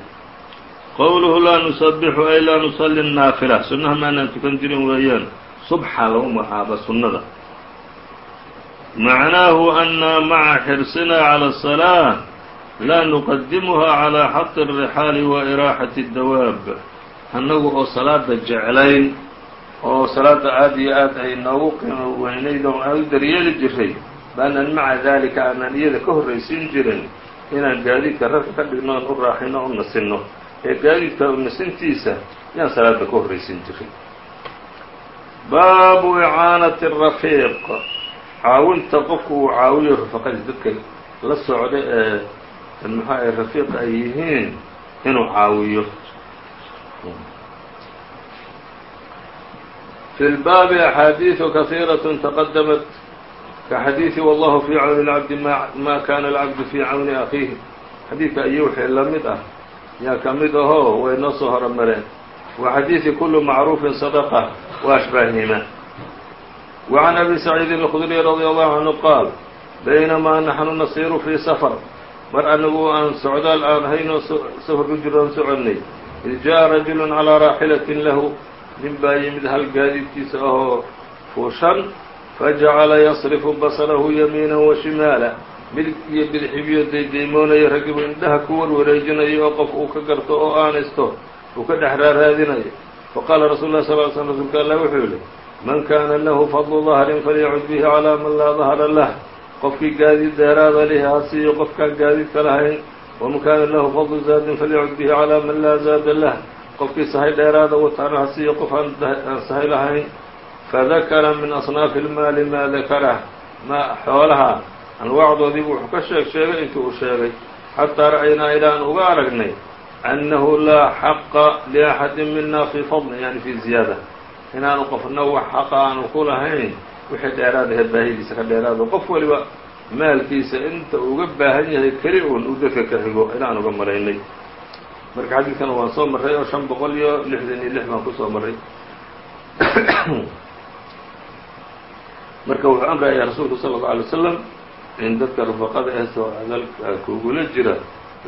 qwله laa نusبxu ay laa نuصلi الناaفلة sunaha maanaan tukan jirin weeyaan صبxa lagu magacaaba sunada مaعنaahu أna maعa xirصina عlى الصلاة laa نqdimha عlى xط الرحاaل وإراxaة الدawاab annagu oo salaada jeclayn oo salaada aad iyo aad ay noogu qiimo weynayd oo aan u daryeeli jiray baanan maca dalika aanan iyada ka horraysiin jirin inaan gaadiidka rarka ka dhigno oon u raaxino o nasinno ee gaadiidka nasintiisa yaan salaada ka horraysiin jiray baabu icaanati rafiiq caawinta qofku uu caawiyo rafaqadiis dadka la socda ee maxaa ay rafiiqa ay yihiin inuu caawiyo fi lbaabi axaadiiثu kahiiraة taqadamat kaxadiidi والله في cawni lcabdi maa kaana alcabdu fii cawni akhiihi xadiidka iyo wixii la mid ah yaa ka mid ahoo way noo soo horumareen wa xadiidi kulu macruufin sadaqa wa ashbaahima wa can abi saciidin alkhudriy radi allahu canhu qaal baynamaa naxnu nasiiru fii safar mar anagu aan socdaal aan hayno safar ku jirroon soconnay id jaa rajulu calaa raaxilatin lahu nin baa yimid hal gaadiidkiisa ahoo fuushan fajacala yasrifu basarahu yamiina wa shimaala midig iyo bidxibiyo daydaymoonaya ragibu indhaha ku warwareejinayo oo qof uu ka garto oo aanaysto uu ka dhex raaraadinayo faqaala rasuulu lah sal l slm rasuulka allah wuxuu yihi man kaana lahu fadlu dahrin falyacud bihi calaa man laa dahra lah. Qofkii gaadiid dheeraada lihi ha siiyo qofkaan gaadiidka lahayn waman kaana lahu fadlu zaadin falyacud bihi calaa man laa zaada lah. Qofkii sahay dheeraada wataana ha siiyo qof sahay lahayn fadakara min asnaafi اlmaali maa dakarah ma xoolaha anwaacdoodii buu wuxuu ka sheeg sheegay intii uu sheegay xataa ra'aynaa ilaan uga aragnay annahu laa xaqa liaxadi mina fii fadli yani fii ziyaada inaanu qofna wax xaqa aanu ku lahayn wixii dheeraad ahe baahidiisa ka dheeraado qof waliba maalkiisa inta uga baahan yahay keli un uu dadka ka xigo inaan uga malaynay marka xadiidkana waan soo marray oo shan boqol iyo lixdan iyo lix baan ku soo marray marka wuxuu amrayaa rasuulku sala allau alay wasalam in dadka rufaqada ee socdalka ah kugula jira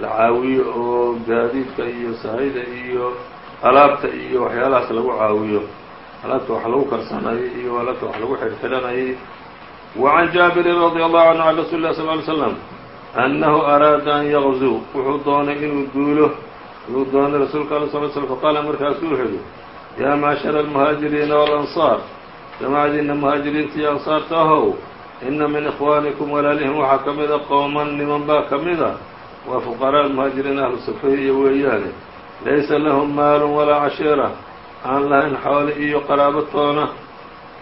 la caawiyo oo gaadiidka iyo sahayda iyo alaabta iyo waxyaalahaas lagu caawiyo. Alaabta wax lagu karsanayay iyo alaabta wax lagu xidhxidhanayay wa can jaabirin radia allahu canhu can rasuuli lah sal ly slam annahu araada an yaqzuu wuxuu doonay inuu duulo inuu doonay rasuulka ala sal l slm faqaala markaasuu wuxuu yihi yaa macshara almuhaajiriina walansaar jamacadiina muhaajiriinta iyo ansaarta ahow ina min ikhwaanikum walaalihim waxaa ka mida qowman niman baa ka mida waa fuqaraa muhaajiriin ahlu safahiya weeyaane laysa lahum maalun walaa cashiira aan lahayn xoole iyo qaraabo toona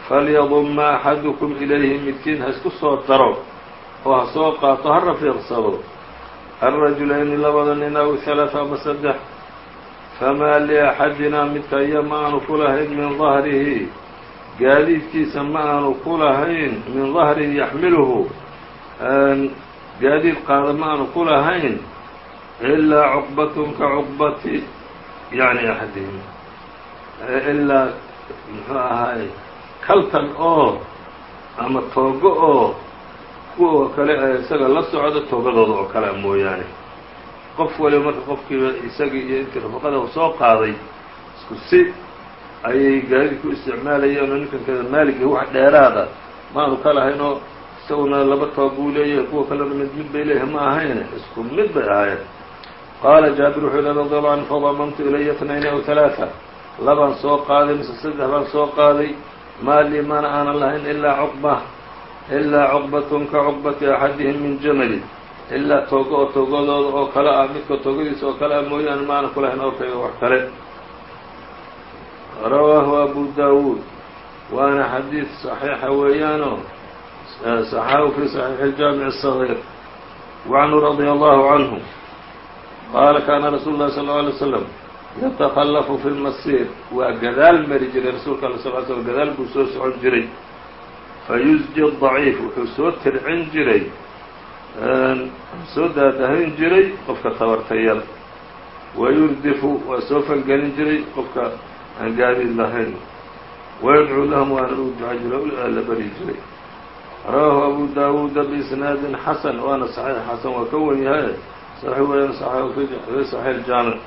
falyadumma axadukum ilayhi midkiin ha isku soo daro oo ha soo qaato ha rafiiqsado alrajulayni labada nin aw halaaثa ama saddex famaa liaxadinaa midka iyo ma aanu ku min dahrihi gaadiidkiisa ma aanu ku lahayn min dahrin yaxmiluhu. Gaadiid qaada ma aanu ku lahayn ilaa cuqbatun ka cuqbati yani axadihim. Ilaa muxuu ahaay kaltan oo ama toogo oo kuwa kale ee isaga la socda toogadooda oo kalea mooyaane. Qof waliba marka qofkiiba isagii iyo intii rafaqada soo qaaday isku si ayay gaadid ku isticmaalayeen oo ninkankada maaligii wax dheeraada. Maanu ka lahayn oo isaguna laba toob buu leeyahay kuwa kalena mid mid bay leeyahay ma ahayne? Isku mid bay ahayeen qaala jaabir wuxuu yidhi radi allahu canhu fadamantu ilaya tnayni aw talaata labaan soo qaaday mise saddex baan soo qaaday. Maalii mana aanan lahayn ilaa cuqba ilaa cuqbatun ka cuqbati axadihim min jamali. Ilaa toogo oo toogadooda oo kale ah midka togadiisa oo kale ah mooyaane ma aanan ku lahayn oo wax kale rawaahu abu dawuud waana xadiid صaxiixa weeyaanoo صaxahu fi صaxiixi الjaamiع الصغيir وcanhu radي allahu canhu qaala kaana rasuulu اlahi sal اه alay slam yatakhallafu fi lmasiir waa gadaal mari jiray rasuulka ala sal slam gadaal buu soo socon jiray fayusji daciif wuxuu soo tircin jiray soo daadahin jiray qofka tabartayar wayurdifu waa soo fangelin jiray qofka aan gaadiid lahayn wayadcuu lahum waana u duca jiray la bari jiray rawaahu abu daawuuda biisnaadin xasan waana saxiix xasan waa ka wen yahay saxiix weeyaan fi saxiix jaamic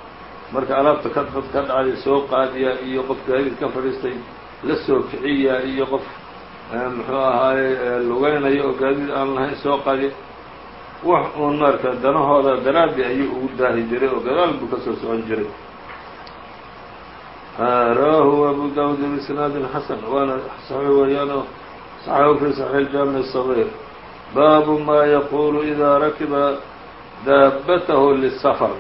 marka alaabta ka dad ka dhacday soo qaadiya iyo qof gaadiid ka fadhiistay la soo kiciya iyo qof muxuu ahaaye lugeynaya oo gaadiid aan lahayn soo qaadiya wax uun marka danahooda daraaddi ayuu ugu daahi jiray oo gadaal buu ka soo socon jiray rawaahu abu dawud bisnaadin xasan waana saxiix weeyaanoo saxaahu fi saxiix jaamic sagiir baabu maa yaquulu idaa rakiba daabatahu lisafar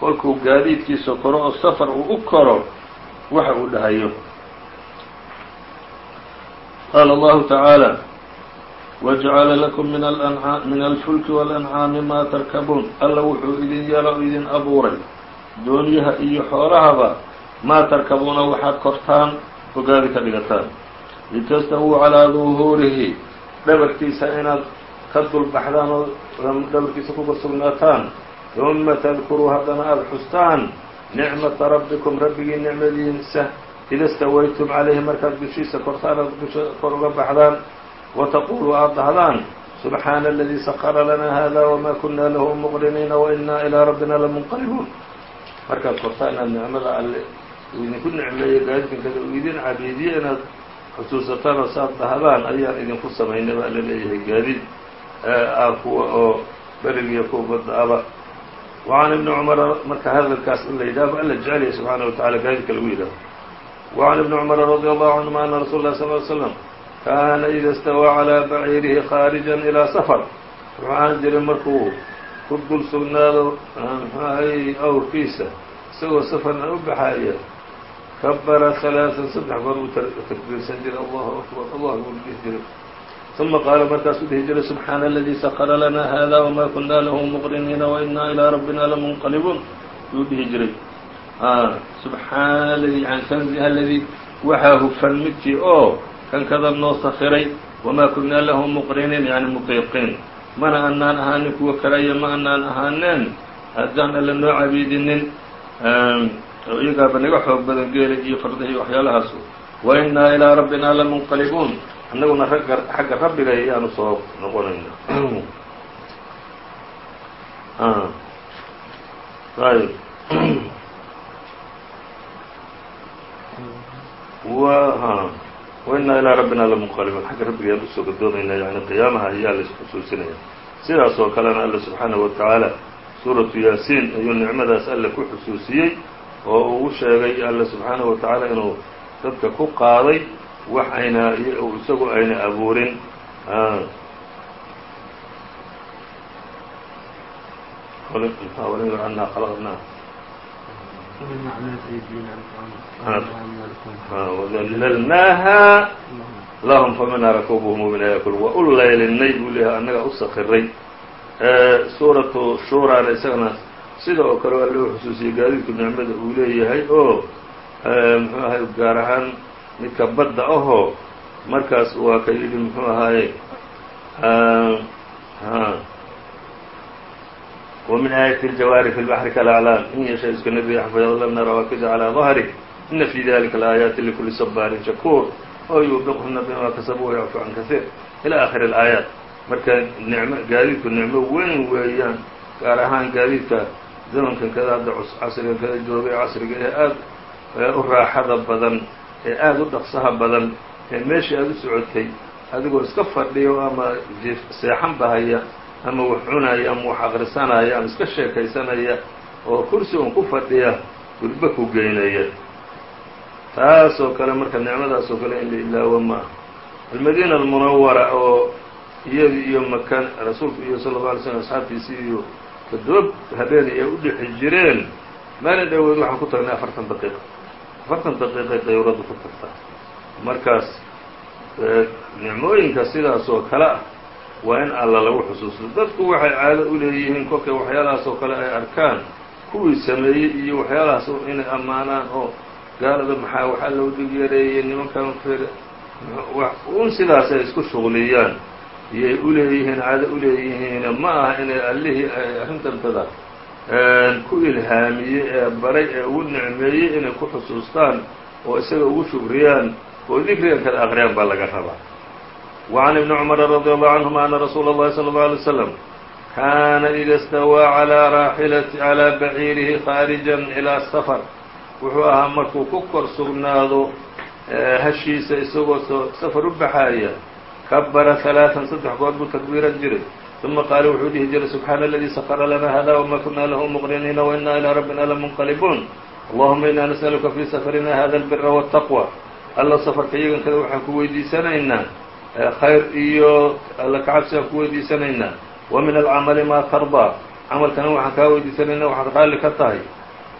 kolkuu gaadiidkiisa koro oo safar uu u koro waxa uu dhahayo qaala allahu tacaala wajcala lakum min alfulki walancaami maa tarkabuun alla wuxuu idin yala o idin abuuray doonyaha iyo xoolahaba maa tarkabuuna waxaad kortaan oo gaadi ka dhigataan litastawuu calaa duhuurihi dhabarkiisa inaad ka dulbaxdaan oo dhabarkiisa ku korsugnaataan uma tadkuruu haddana aada xustaan nicmata rabbikum rabbigii nicmadiisa ida stawaytum calayhi markaad dushiisa kortaan aad dusha kor uga baxdaan wataquluu aada dhahdaan subxaana aladii sakara lanaa hada wma kuna lahu muqriniina wainaa ilaa rabbina lamunqalibuun markaad kortaan inaad nicmada alle uu idinku nicmeeyey gaadiinkaga uu idin cabiidiye inaad xusuusataan oo saad dhahdaan ayaan idinku samaynay baa la leeyahay gaadiid. Ah kuwa oo berigiyo kuwa badda-aba ah wacan ibni cumara marka hadalkaas in la yidhahho alla jeceliya subxaana wa tacala gaadiidka lagu yidhahho wacan ibni cumara radi allahu canhuma ana rasuul lah sal l slam kaana ida istawaa calaa baciirihi khaarijan ilaa safar. Muxuu ahaan jiray markuu ku dul sugnaado ah, muxuu ahay awrkiisa isagoo safarna u baxaaya kbara alaaثan saddex goor uu takbiirsan jiray allahu akbar allahu akbar dhihi jiray uma qaala markaasuu dhihi jiray subxaana aladii sakra lana hada wma kuna lahu mqriniina wainaa ilaa rabbina lamunqalibuun yuu dhihi jiray subxaana aladii can kanziha aladii waxaa hufan midkii oo kankada noo sakiray wama kuna lahu muqriniin yani muqiqiin mana anaan ahaanin kuwa kalaya ma anaan ahaaneen adana lanoo cabiidinin iyagaaba naga xoog badan geela iyo fardahi waxyaalahaas. Wainaa ilىa rabbina lamunqalibuun. Annaguna ragga xagga rabbiga ayaanu soo noqonayna. Ayb wainaa ilaa rabbina lamunqalibuun. Xagga rabbiga ayaan u soo gadoonayna yani qiyaamaha ayaa la isxusuusinaya sidaas oo kalena alla subxaanahu watacaala suuratu yaasiin ayuu nicmadaas alle ku xusuusiyey oo uu sheegay alle subxaanahu watacaala inuu dadka ku qaaday wax ayna isagu ayna abuurin. Wdallalnaaha lahum faminhaa rakubuhum waminhaa yakuluun waa u buu leeyahay annaga u suuratu shuuraana isagana sida oo kale waa loo xusuusiyey gaadiidku nicmada uu leeyahay oo muxuu ahay gaar ahaan midka badda ahoo markaas waa ka yidhi muxuu ahaaye ومن آية الجوار في البحر كالأعلام إن يشأ يسكن الريح فيظلمن رواكز على ظهره إن في ذلك لآيات لكل صبار شكور oo yuubiqhuna bima kasabuu وyacfu can kaثيir ilى akhir الآayaaت marka nicmo gaadiidku nicmo weyn weeyaan gaar ahaan gaadiidka zamankan kada hadda casrigan kada joogay casriga ee aad u raaxada badan ee aada u dhaqsaha badan ee meeshii aada u socotay adigoo iska fadhiyo ama seexan bahaya ama wax cunaya ama wax akrisanaya ama iska sheekaysanaya oo kursi un ku fadhiya gudbo ku geynaya. Taas oo kale marka nicmadaas oo kale in la ilaawo ma ah almadiina almunawara oo iyadu iyo makan rasuulku iyo sala اlه alay slm asxaabtiisii iyo toddoba habeen ay u dhexi jireen maalin dhoweed waxaan ku tagnay afartan daqiiqa afartan daqiiqay dayuuraddu ku tagtaa markaas nicmooyinka sidaas oo kale ah waa in alla lagu xusuusto dadku waxay caado u leeyihiin kolkay waxyaalahaas oo kale ay arkaan kuwii sameeyey iyo waxyaalahaas inay ammaanaan oo gaalada maxaa waxaa loo dhig yareeyey nimankan un sidaas ay isku shuqliyaan iyay uleeyihiin caado uleeyihiin ma aha inay allihii ay arrintantada ku ilhaamiyey ee baray ee ugu nicmeeyey inay ku xusuustaan oo isaga ugu shukriyaan oo dikrigan kada aqriyaan baa laga rabaa وعn iبn cmr radي الlه عanهuma أna rasuula الlahi slى الlه عlيه وsلم kana إida اstawىa عlى raaxilati عlى baciirihi khaariجa إlى sfr wuxuu ahaa markuu ku kor sugnaado hashiisa isagoo soo safar u baxaaya kabara ثaلaaثan saddex goor buu takbiiran jiray ثuma qaala wuxuu dhihi jiray subxaana اladii sakra lana hada wma kuna lahu mqriniina وina ilىa rabbina lamunqalibuun allahuma ina nasأluka fii safrina hada اlbira والtaqوى alla safarka iyagan kada waxaan ku weydiisanaynaa khayr iyo alla kacabsi aan ku weydiisanaynaa wa min alcamali maa tardaa camalkana waxaan kaa weydiisanaynaa waxaad raalli ka tahay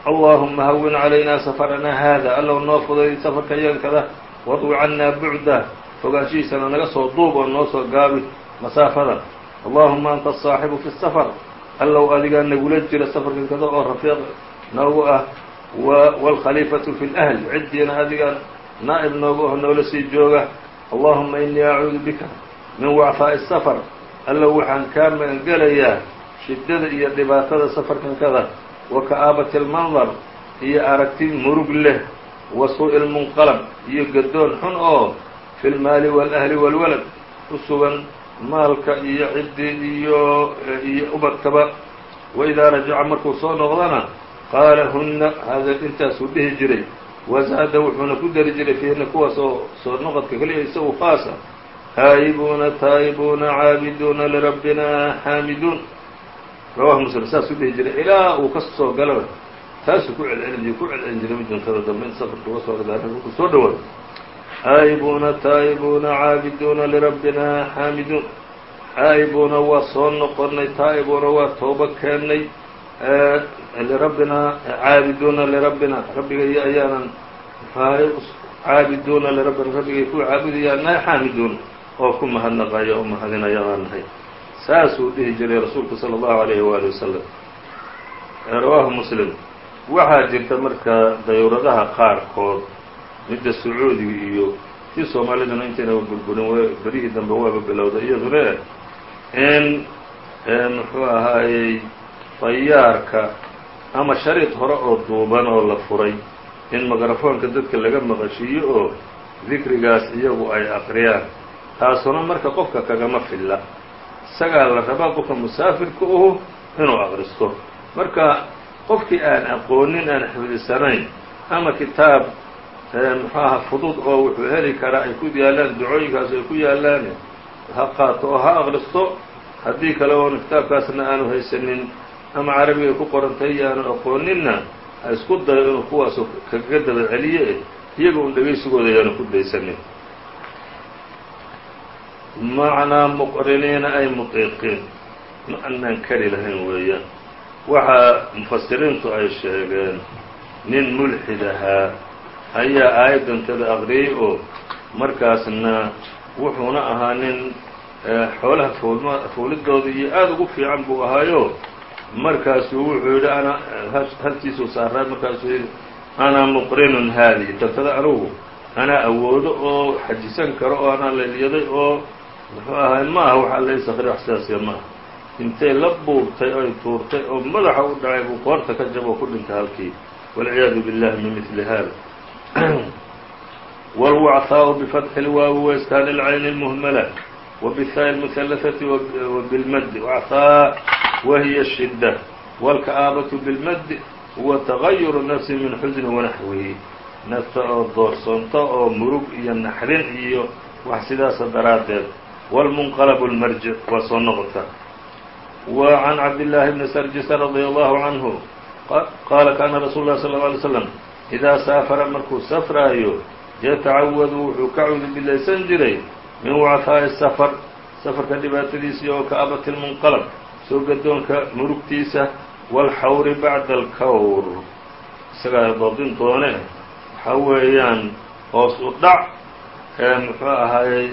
allahuma hawin calaynaa safarana hada allow noo fuday safarka iyagan kada wadwi cannaa bucdah fogaanshihiisana naga soo duub oo noo soo gaabi masaafada allahuma anta asaaxibu fi safar allow adigaa nagula jira safarkan kada oo rafiiq noogu ah wاlkhaliifatu fi اlأhl ciddiina adigaa naa'ib noogu aho noola sii jooga allahuma inii acuudu bika min wacfaaءi الsafar allow waxaan kaa magangelayaa shiddada iyo dhibaatada safarkan kada wa ka'aabati اlmandar iyo aragti murug leh wa suuءi اlmunqalab iyo gadoon xun oo fi lmaali wاlأhli wاlwalad u sugan maalka iyo ciddii iyo iyo ubadkaba waidaa rajaca markuu soo noqdana qaala huna hada intaasuu dhihi jiray wazaada wuxuuna ku dari jiray fiihna kuwaas oo soo noqodka keliya isagu khaasa haayibuuna taa'ibuuna caabiduuna lirabbina xaamiduun rawahu muslim saasuu dhihi jiray ilaa uu ka soo galaba taasuu ku celcelin jiray ku celcelin jiray miduntada dambe in safarka uga soo gadaana markuu soo dhawaado xaa'ibuuna taa'ibuuna caabiduuna lirabbina xaamiduun xaa'ibuuna waa soo noqonnay taa'ibuuna waa toobo keennay lirabbinaa caabiduuna lirabbina rabbigay ayaanan caabiduuna lirabbina rabbigay ku caabudayaan nahay xaamiduun oo ku mahadnaqayo oo mahadinayaanaan nahay saasuu dhihi jiray rasuulku salى اllahu alayhi waali wasalam rawaahu muslim waxaa jirta marka dayuuradaha qaarkood midda sacuudiga iyo tii soomaaliduna intayna burburin berihii dambe waaba bilowday iyaduna in muxuu ahaayey dayaarka ama shariid hore oo duuban oo la furay in mikrafoonka dadka laga maqashiiyo oo dikrigaas iyagu ay aqriyaan. Taasuna marka qofka kagama filla. Isagaa la rabaa qofka musaafirka uhu inuu aqristo. Marka qofkii aan aqoonin aan xifdisanayn ama kitaab muxuu aha fudud oo wuxuu heli karaa ay ku yaallaan ducooyinkaas ay ku yaallaan ha qaato oo ha aqristo haddii kale oona kitaabkaasna aanu haysanin ama carabiga ay ku qorantay iyo aanu aqooninna ha isku dayo inuu kuwaasu kaga daba celiye iyaga un dhegaysigooda ayaanu ku daysanin. Macnaa muqriniina ay muqiiqiin ma anaan kari lahayn weeyaan waxaa mufasiriintu ay sheegeen nin mulxid ahaa ayaa aayaddantada aqriyey oo markaasna wuxuuna ahaa nin xoolaha fuulma fuulidooda iyo aada ugu fiican buu ahaayo. Markaasuu wuxuu yidhi ana haltiisuu saaraa markaasuu yidhi ana muqrinun haadihi tantada anugu. Anaa awoodo oo xajisan karo oo anaa lelyaday oo muxuu ahay ma aha waxa la isakriya wax sidaasiya ma aha intay la buubtay oy tuurtay oo madaxa u dhacay buu koorta ka jabo oo ku dhintay halkii. Waalciyaadu billahi min mili hada wاlwacثaaءu bfatxi اlwaawi waiskaan اlcayni اlmuhmala wbالhaaءi الmuثalaثaةi wbilmadi wacثaa wahiy الshidة wاlka'aabaةu bilmadi huwa tagayuru nafsi min xusni wanaxwihi nafta oo doorsoonto oo murug iyo naxdin iyo wax sidaasa daraaddeed wاlmunqalb اlmarjic waa soo noqota wa can cabdالlahi bni sarjisa radي allahu canhu qaala kaana rasuul lah sal ه alay slam idaa saafara markuu safraayo yatacawadu wuxuu ka cudubilaysan jiray min wacfaa'i safar safarka dhibaatadiisii oo ka'abati lmunqalab soo gadoonka murugtiisa waalxawri bacda alkawr isagaa dabdin doone waxaa weeyaan hoos u dhac ee muxuu ahaayey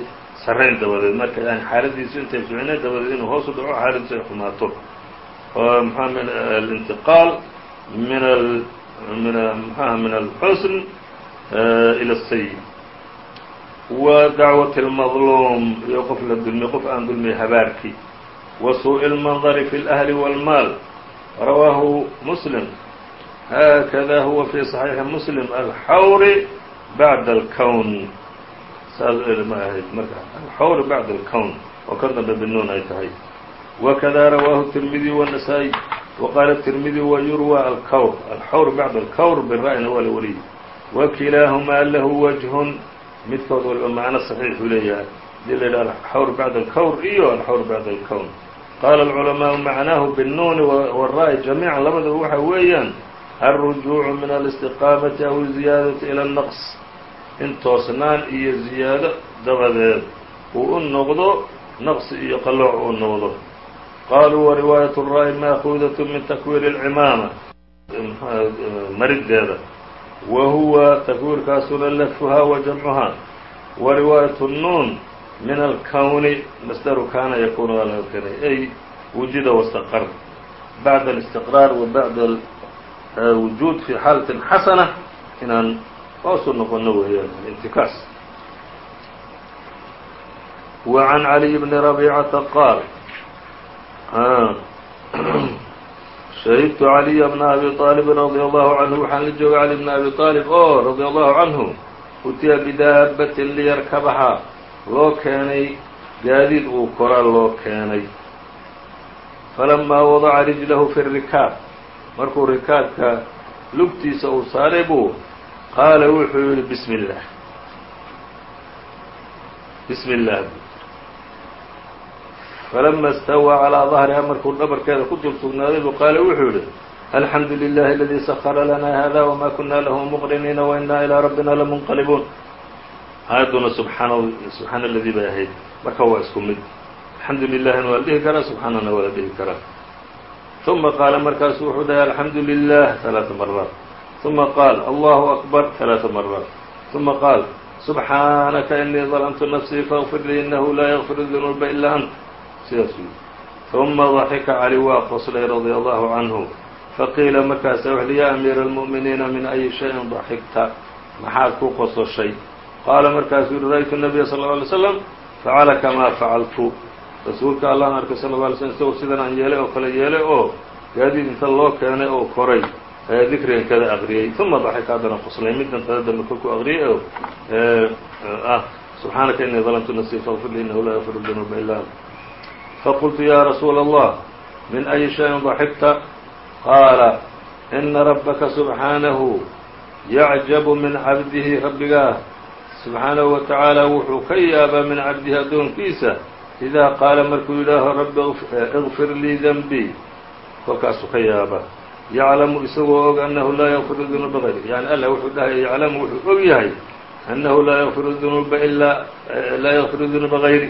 sarrayn dabadeed marka yani xaaladiisu intay ficneed dabadeed inuu hoos u dhaco xaaladiisu ay xumaato oo min alintiqaal min min mxuaha min alxusn ilى الsayi wa dacwaة الmadluum iyo qof la dulmiy qof aan dulmiy habaarkii wa suuءi الmandari fi اlأhli wاlmaal rawaahu muslim haakada huwa fi صaxiixi muslim alxawri bacda اlkown saas ma ahayd marka alxawri bacda اlkown oo ka dambe binuun ay tahay wakada rawaahu التirmidi والنasaaئي وqaala التirmidi wayurwى alkawr alxawr bacda اlkawr bira'ina waa la wariyey wakilaahumaa lahu wajhun midkood walba macno saxiixuu leeyahay hadii la yidhaha alxawr bacda alkawr iyo alxawr bacda alkown qaala alculamaau macnaahu binnuuni wara'i jamiican labadaba waxa weeyaan alrujuucu min alistiqaamati aw ziyaadati ila annaqs in toosnaan iyo ziyaado dabadeed uu u noqdo naqsi iyo qalooc uu noqdo qaaluu wariwaayat الra'yi maakuudaة min takwiir اlcimaama mariddeeda wa huwa takwiirkaasuna lafuhaa wa jamcuhaa wa riwaayaة الnuun min alkowni masdaru kaana yakunu waa laga keenay ay wujida wastaqar bacda اlistiqraar wa bacda wujuud fi xaalatin xasana inaan hoosu noqono weeyaan intikaas wa can caliy bni rabiicata qaal shahidtu caliya bna abi aalibin radia allahu canhu waxaan la joogay cali bna abi aalib oo radia allahu canhu utiya bidaabatin liyarkabaha loo keenay gaadiid uu koraa loo keenay falamaa wadaca rijlahu fi rikaab markuu rikaabka lugtiisa uu saaray buu qaala wuxuu yihi bismi اllah bismi اllah falama اstawىa calىa ظahriha markuu dhabarkeeda ku dul sugnaaday buu qaala wuxuu yihi alxamdu lilahi aladii sakara lana hada wma kuna lahu muqriniina wainaa ilىa rabbina lamunqalibuun aayadduna subxaana subxaana aladii bay ahayd marka waa isku mid alxamdu lilahina waa la dhihi karaa subxaanana waa la dhihi karaa ثuma qaala markaasu wuxuu dhahay alxamdu lilah ثalaaثa maraat ثuma qaal allahu akbar ثalaaثa maraat ثuma qaal subxaanaka inii ظalmtu nafsii faغfir lii inahu laa ygfir dunuuba ilaa ant sidaas uu ثuma ضaxika cali waa qoslay radia allahu canhu faqiila markaasa wuxuuhi yaa amiira اlmu'miniina min ayi shayin daxigta maxaad ku qososhay qaala markaasuu yihi ra'ytu الnabiya sal اه alay slam facala kamaa facaltu rasuulka allahn arkay sala lla alay slm isagoo sidan aan yeelay oo kale yeelay oo gaadiid inta loo keenay oo koray ee dikrigan kada aqriyey uma daxika haddana qoslay middan tada dambe kolkuu aqriyay oo ah subxaanaka inii dalamtu nafsii faغfir lii inahu laa yakfiru dunuuba ila ant faqultu ya rasuula allah min ayi shayin daxikta qaala ina rabbaka subxaanahu yacjabu min cabdihi rabbigaa subxaanahu wa tacaala wuxuu ka yaabaa min cabdihi addoonkiisa idaa qaala markuu yidhaaho rabbi igfir lii denbii kolkaasuu ka yaabaa yaclamu isagoo og annahu laa yakfiru dunuuba hayr yani allah wuxuu dhahay yaclamu wuxuu og yahay annahu laa yakfiru dunuuba ilaa laa yakfiru dunuuba hayri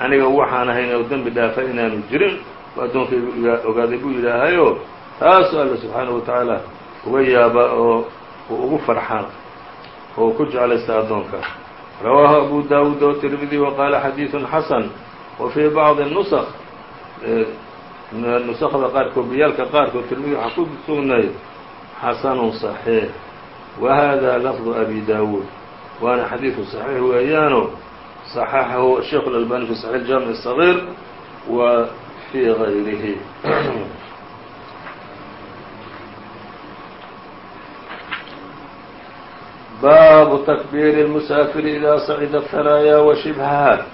aniga waxaan ahayn oo dembi dhaafa inaanu jirin addoonkayga ogaaday buu yidhaahayo taasuu alla subxaanahu wa tacaala uga yaabaa oo uu ugu farxaa oo ku jeclaysta addoonka. Rawaahu abu daawuud o tirmidi wa qaala xadiidun xasan wa fii bacdi nusq nusakda qaarkood biyaalka qaarkood tirmidi waxaa ku sugnay xasanun صaxiix wa hada lafdu abi daawuud waana xadiidu صaxiix weeyaano صaxaxahu الشheikh الألbاني في صحيح الجامع الصغير و في غayrihi baabu تkبيr المسافر إذا صعد الثرايا وشبهها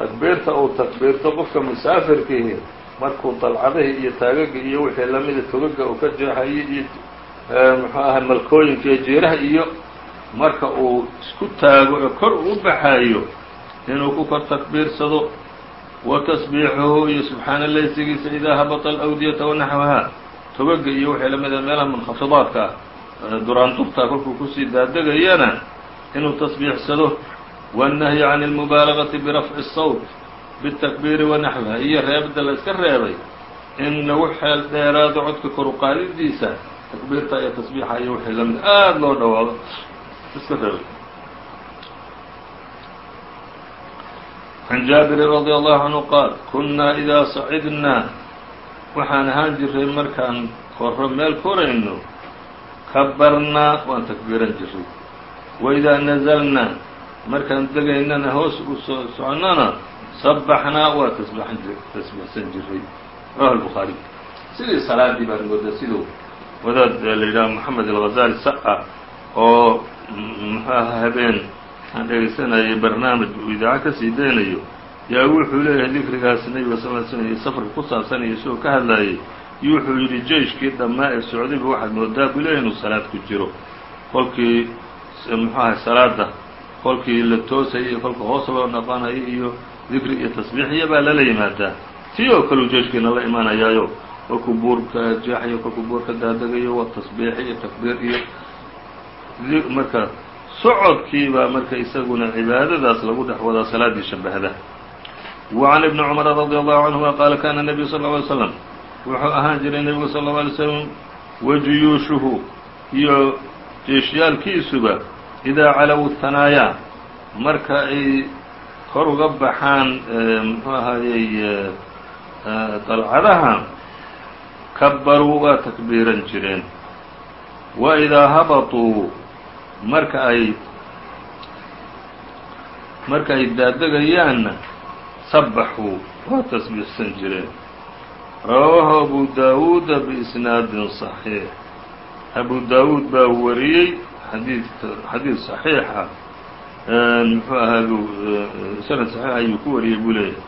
تkبيirta uu تkبيirto qofka مساafirkihi markuu dalcadihii iyo taagaga iyo wixii lamida togaga uu ka jeexayo iyo mxuu ahay malkooyinka iyo jiiraha iyo marka uu isku taago ee kor u baxayo inuu ku kor takbiirsado wa tasbiixuhu iyo subxaana laysigiisa idaa habata alawdiyata wanaxwaha togaga iyo wixii lamida meelaha munkhafadaadka ah duraantubta kolkuu kusii daadegayana inuu tasbiixsado waannahyi can اlmubaalagati birafci الsawt bitakbiiri wanaxwiha iyo reebidda la iska reebay in lagu xeel dheeraado codka kor uqaadidiisa takbiirta iyo tasbiixa iyo wixii lamid aada loo dhawaado iska reebay can jaabirin radi allahu canhu qaal kunnaa idaa sacidnaa waxaan ahaan jiray markaan korro meel korayno. Kabarnaa waan takbiiran jiray waidaa nazalnaa markaan degaynana hoos u soo soconnana sabaxnaa waa tasbiixsan jiray rawahu albukhaariy sidii salaadii baan mooda siduu wadaad la yidhaha oo muxuaha habeen. Aan dhegaysanayay barnaamij uu idaaco ka sii deynayo yaa wuxuu leeyahay dikrigaas nebiga sal l slm iyo safarka ku saabsanaya isagoo ka hadlayay. Iyo wuxuu yidhi jeyshkii dhammaa ee socdayba waxaad moodaa buu leeyahy inuu salaad ku jiro. Kolkii muxuu ahay salaada kolkii la toosayay iyo kolka hoos loo dhaqanayo iyo dikri iyo tasbiixiya baa lala yimaadaa. Tii oo kaleu jeyshkiina la imanayaayo kolkuu buurka jeexayo kolkuu buurka daadagayo waa tasbiixi iyo takbiir iyo marka socodkii baa marka isaguna cibaadadaas lagu dhex wadaa salaaddii shabahda وعn iبn cmr radي allahu canهuma qaala kana النabiyu sal اه alay slam wuxuu ahaan jiray nebigu sal اله alay slm wajuyuushuhu iyo jeeshyaalkiisuba idaa calow thanaayaa marka ay kor uga baxaan mxuu ahaayey dalcadaha kabaruu waa takbiiran jireen wa idaa habaطuu marka ay marka ay daaddegayaanna sabaxuu waa tasbiixsan jireen rawaahu abu daawuuda biisnaadin صaxiix abu daawuud baa wariyey xadiid xadiid صaxiixa muxuu ahaa sanad صaxiixa ayuu ku wariyey buu leeyahay